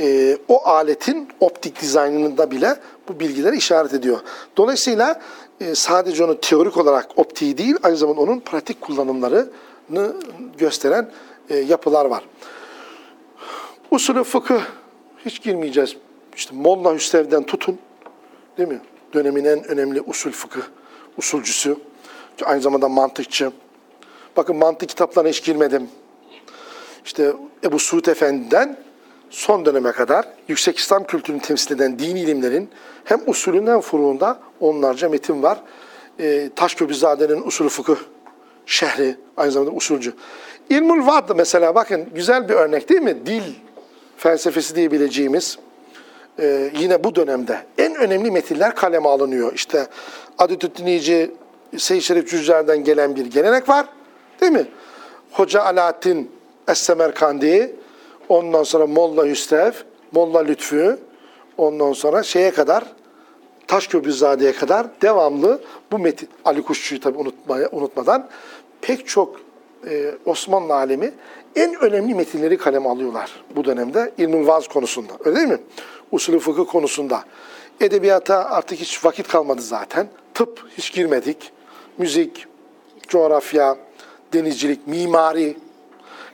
e, o aletin optik dizaynında bile bu bilgileri işaret ediyor. Dolayısıyla e, sadece onu teorik olarak optiği değil, aynı zamanda onun pratik kullanımlarını gösteren e, yapılar var. Usulü fıkıh hiç girmeyeceğiz. İşte Molla Hüsrev'den tutun, değil mi? Dönemin en önemli usul fıkıh usulcüsü. Aynı zamanda mantıkçı. Bakın mantık kitaplarına hiç girmedim. İşte Ebu Suud Efendi'den son döneme kadar yüksek İslam kültürünü temsil eden dini ilimlerin hem usulünden furuğunda onlarca metin var. E, Taşköprüzade'nin usulü fıkıh şehri, aynı zamanda usulcü. İlmul Vad mesela bakın güzel bir örnek değil mi? Dil felsefesi diyebileceğimiz e, yine bu dönemde en önemli metinler kaleme alınıyor. İşte Adetüddinici Seyyid Şerif Cüzcer'den gelen bir gelenek var. Değil mi? Hoca Alaaddin Es-Semerkandi, ondan sonra Molla Hüsrev, Molla Lütfü, ondan sonra şeye kadar Taşköprüzade'ye kadar devamlı bu metin, Ali Kuşçu'yu tabii unutmaya, unutmadan pek çok e, Osmanlı alemi en önemli metinleri kaleme alıyorlar bu dönemde İlmül Vaz konusunda. Öyle değil mi? Usulü fıkıh konusunda. Edebiyata artık hiç vakit kalmadı zaten. Tıp hiç girmedik. Müzik, coğrafya, denizcilik, mimari.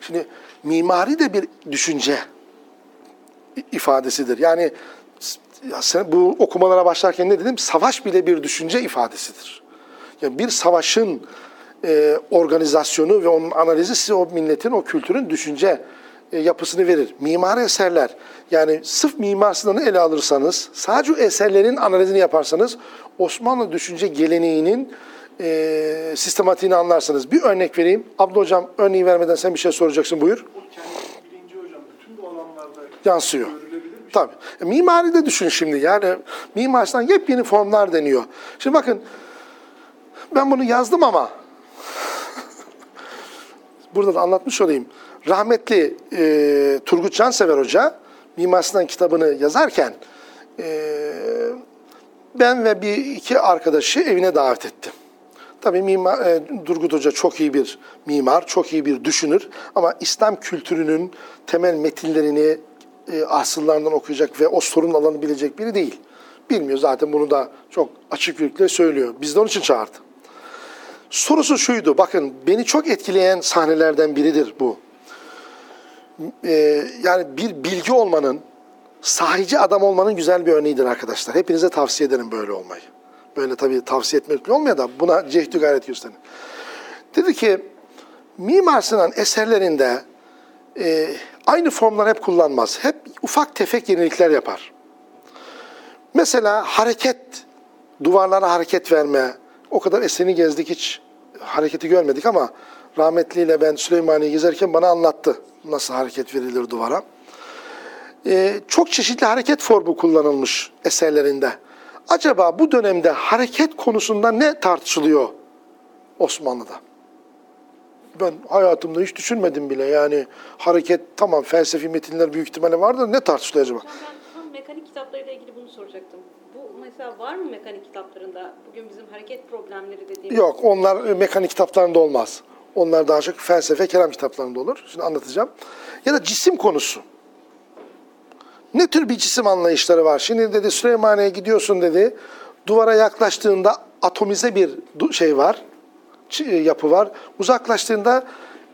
Şimdi mimari de bir düşünce ifadesidir. Yani ya sen bu okumalara başlarken ne dedim? Savaş bile bir düşünce ifadesidir. Yani bir savaşın e, organizasyonu ve onun analizi size o milletin, o kültürün düşünce e, yapısını verir. Mimari eserler, yani sırf Mimar Sinan'ı ele alırsanız, sadece eserlerin analizini yaparsanız Osmanlı düşünce geleneğinin e, sistematiğini anlarsınız. Bir örnek vereyim. Abdü Hocam örneği vermeden sen bir şey soracaksın buyur. O kendi bilinci hocam bütün bu alanlarda Yansıyor. şey. Tabii. E, mimari de düşün şimdi. Yani Mimar Sinan yepyeni formlar deniyor. Şimdi bakın ben bunu yazdım ama burada da anlatmış olayım. Rahmetli e, Turgut Cansever Hoca Mimar Sinan kitabını yazarken e, ben ve bir iki arkadaşı evine davet ettim. Tabii mimar, e, Durgut Hoca çok iyi bir mimar, çok iyi bir düşünür ama İslam kültürünün temel metinlerini e, asıllarından okuyacak ve o sorun alanı bilecek biri değil. Bilmiyor zaten bunu da çok açık yürekle söylüyor. Biz de onun için çağırdı. Sorusu şuydu, bakın beni çok etkileyen sahnelerden biridir bu. E, yani bir bilgi olmanın, sahici adam olmanın güzel bir örneğidir arkadaşlar. Hepinize tavsiye ederim böyle olmayı. Böyle tabii tavsiye etmek olmuyor da buna cehdü gayret gösterin. Dedi ki Mimar Sinan eserlerinde e, aynı formları hep kullanmaz. Hep ufak tefek yenilikler yapar. Mesela hareket, duvarlara hareket verme. O kadar eserini gezdik hiç hareketi görmedik ama rahmetliyle ben Süleymaniye gezerken bana anlattı nasıl hareket verilir duvara. Ee, çok çeşitli hareket formu kullanılmış eserlerinde. Acaba bu dönemde hareket konusunda ne tartışılıyor Osmanlı'da? Ben hayatımda hiç düşünmedim bile. Yani hareket tamam felsefi metinler büyük ihtimalle vardır. Ne tartışılıyor acaba? Ben tam mekanik kitaplarıyla ilgili bunu soracaktım. Bu mesela var mı mekanik kitaplarında bugün bizim hareket problemleri dediğimiz? Yok onlar mekanik kitaplarında olmaz. Onlar daha çok felsefe, kelam kitaplarında olur. Şimdi anlatacağım. Ya da cisim konusu. Ne tür bir cisim anlayışları var? Şimdi dedi Süleymaniye'ye gidiyorsun dedi. Duvara yaklaştığında atomize bir şey var. e, yapı var. Uzaklaştığında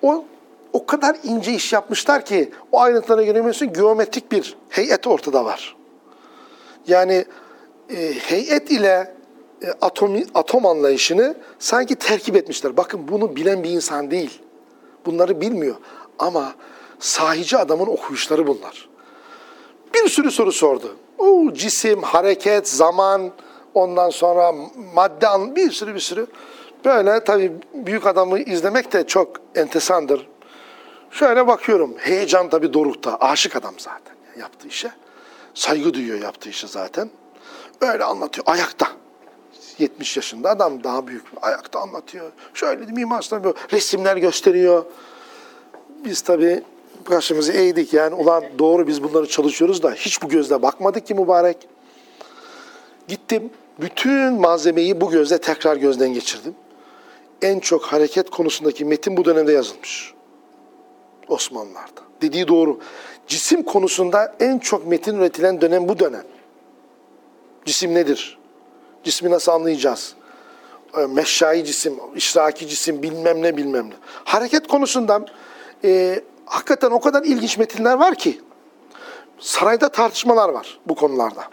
o o kadar ince iş yapmışlar ki o ayrıntılara göremiyorsun. Geometrik bir heyet ortada var. Yani e, heyet ile e, atomi, atom anlayışını sanki terkip etmişler. Bakın bunu bilen bir insan değil. Bunları bilmiyor. Ama sahici adamın okuyuşları bunlar. Bir sürü soru sordu. O cisim, hareket, zaman, ondan sonra madde, bir sürü bir sürü. Böyle tabii büyük adamı izlemek de çok entesandır. Şöyle bakıyorum. Heyecan tabii dorukta. Aşık adam zaten yaptığı işe. Saygı duyuyor yaptığı işe zaten. Öyle anlatıyor. Ayakta. 70 yaşında adam daha büyük. Ayakta anlatıyor. Şöyle Mimar Sinan böyle resimler gösteriyor. Biz tabii başımızı eğdik yani ulan doğru biz bunları çalışıyoruz da hiç bu gözle bakmadık ki mübarek. Gittim bütün malzemeyi bu gözle tekrar gözden geçirdim. En çok hareket konusundaki metin bu dönemde yazılmış. Osmanlılar'da. Dediği doğru. Cisim konusunda en çok metin üretilen dönem bu dönem. Cisim nedir? Cismi nasıl anlayacağız? E, Meşşai cisim, işraki cisim, bilmem ne bilmem ne. Hareket konusundan e, hakikaten o kadar ilginç metinler var ki sarayda tartışmalar var bu konularda.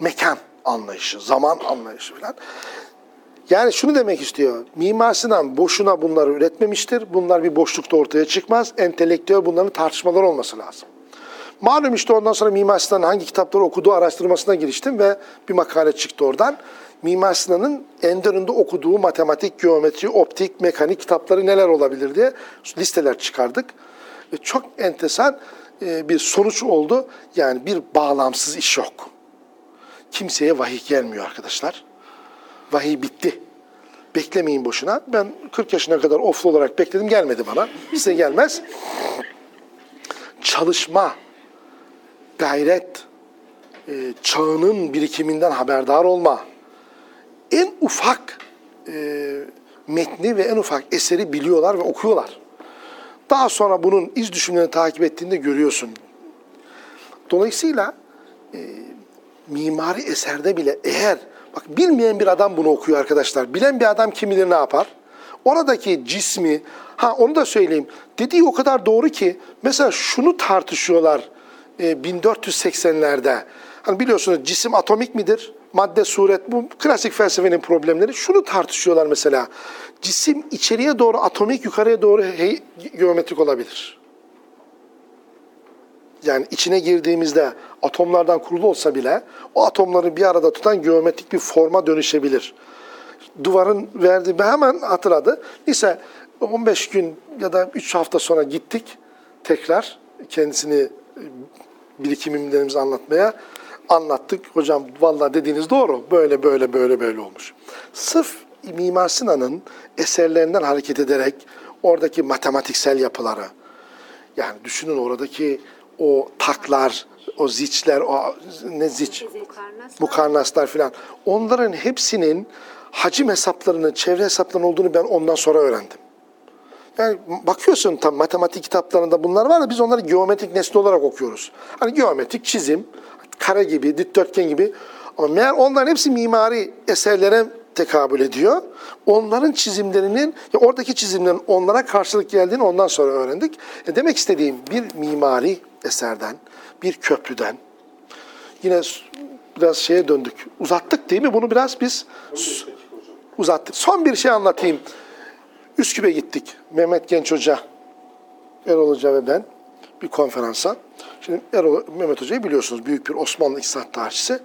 Mekan anlayışı, zaman anlayışı falan. Yani şunu demek istiyor. Mimar Sinan boşuna bunları üretmemiştir. Bunlar bir boşlukta ortaya çıkmaz. Entelektüel bunların tartışmalar olması lazım. Malum işte ondan sonra Mimar Sinan'ın hangi kitapları okuduğu araştırmasına giriştim ve bir makale çıktı oradan. Mimar Sinan'ın Enderun'da okuduğu matematik, geometri, optik, mekanik kitapları neler olabilir diye listeler çıkardık. Ve çok enteresan e, bir sonuç oldu. Yani bir bağlamsız iş yok. Kimseye vahiy gelmiyor arkadaşlar. Vahiy bitti. Beklemeyin boşuna. Ben 40 yaşına kadar oflu olarak bekledim gelmedi bana. Size gelmez. Çalışma, gayret, e, çağının birikiminden haberdar olma, en ufak e, metni ve en ufak eseri biliyorlar ve okuyorlar. Daha sonra bunun iz düşümlerini takip ettiğinde görüyorsun. Dolayısıyla e, mimari eserde bile eğer bak bilmeyen bir adam bunu okuyor arkadaşlar. Bilen bir adam kim bilir ne yapar? Oradaki cismi ha onu da söyleyeyim. Dediği o kadar doğru ki mesela şunu tartışıyorlar e, 1480'lerde. Hani biliyorsunuz cisim atomik midir? Madde, suret bu klasik felsefenin problemleri. Şunu tartışıyorlar mesela. Cisim içeriye doğru atomik, yukarıya doğru geometrik olabilir. Yani içine girdiğimizde atomlardan kurulu olsa bile o atomları bir arada tutan geometrik bir forma dönüşebilir. Duvarın verdiği, hemen hatırladı. Neyse 15 gün ya da 3 hafta sonra gittik tekrar kendisini birikimlerimizi anlatmaya anlattık. Hocam vallahi dediğiniz doğru. Böyle böyle böyle böyle olmuş. Sırf Mimar Sinan'ın eserlerinden hareket ederek oradaki matematiksel yapıları yani düşünün oradaki o taklar, o ziçler, o ne ziç, mukarnaslar filan. Onların hepsinin hacim hesaplarının, çevre hesaplarının olduğunu ben ondan sonra öğrendim. Yani bakıyorsun tam matematik kitaplarında bunlar var da biz onları geometrik nesne olarak okuyoruz. Hani geometrik çizim, kare gibi, dikdörtgen gibi. Ama meğer onların hepsi mimari eserlere tekabül ediyor. Onların çizimlerinin, ya oradaki çizimlerin onlara karşılık geldiğini ondan sonra öğrendik. E demek istediğim bir mimari eserden, bir köprüden, yine biraz şeye döndük. Uzattık değil mi? Bunu biraz biz uzattık. Son bir şey anlatayım. Üsküp'e gittik. Mehmet Genç Hoca, Erol Hoca ve ben bir konferansa. Şimdi Erol, Mehmet Hoca'yı biliyorsunuz. Büyük bir Osmanlı iktisat tarihçisi.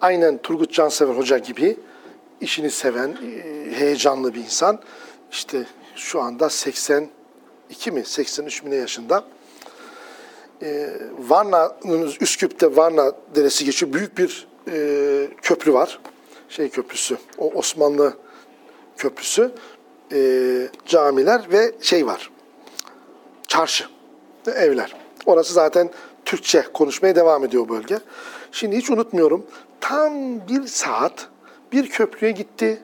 Aynen Turgut Cansever Hoca gibi işini seven, e, heyecanlı bir insan. İşte şu anda 82 mi, 83 mi yaşında. Ee, Varna'nın Üsküp'te Varna Deresi geçiyor. Büyük bir e, köprü var. Şey köprüsü, o Osmanlı köprüsü. E, camiler ve şey var. Çarşı, evler. Orası zaten Türkçe konuşmaya devam ediyor bölge. Şimdi hiç unutmuyorum. Tam bir saat bir köprüye gitti,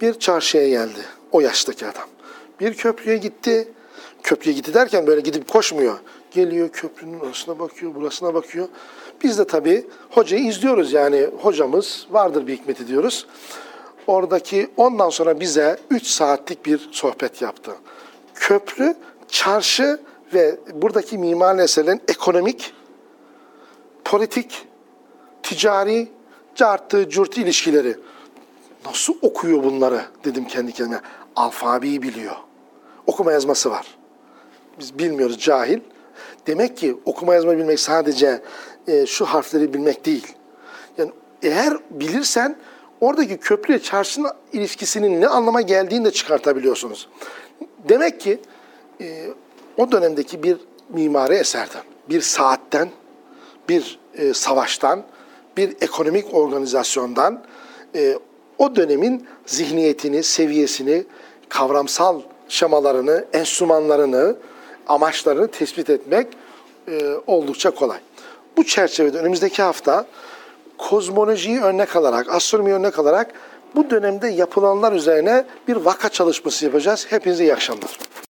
bir çarşıya geldi. O yaştaki adam. Bir köprüye gitti. Köprüye gitti derken böyle gidip koşmuyor. Geliyor köprünün orasına bakıyor, burasına bakıyor. Biz de tabii hocayı izliyoruz yani hocamız vardır bir hikmeti diyoruz. Oradaki ondan sonra bize 3 saatlik bir sohbet yaptı. Köprü, çarşı ve buradaki mimari eserlerin ekonomik, politik, ticari, cartı, curtu ilişkileri. Nasıl okuyor bunları dedim kendi kendime. Alfabeyi biliyor. Okuma yazması var. Biz bilmiyoruz cahil. Demek ki okuma yazma bilmek sadece e, şu harfleri bilmek değil. Yani eğer bilirsen oradaki köprüyle çarşının ilişkisinin ne anlama geldiğini de çıkartabiliyorsunuz. Demek ki e, o dönemdeki bir mimari eserden, bir saatten, bir e, savaştan, bir ekonomik organizasyondan e, o dönemin zihniyetini, seviyesini, kavramsal şemalarını, enstrümanlarını, amaçlarını tespit etmek e, oldukça kolay. Bu çerçevede önümüzdeki hafta kozmolojiyi örnek alarak, astronomiyi örnek alarak bu dönemde yapılanlar üzerine bir vaka çalışması yapacağız. Hepinize iyi akşamlar.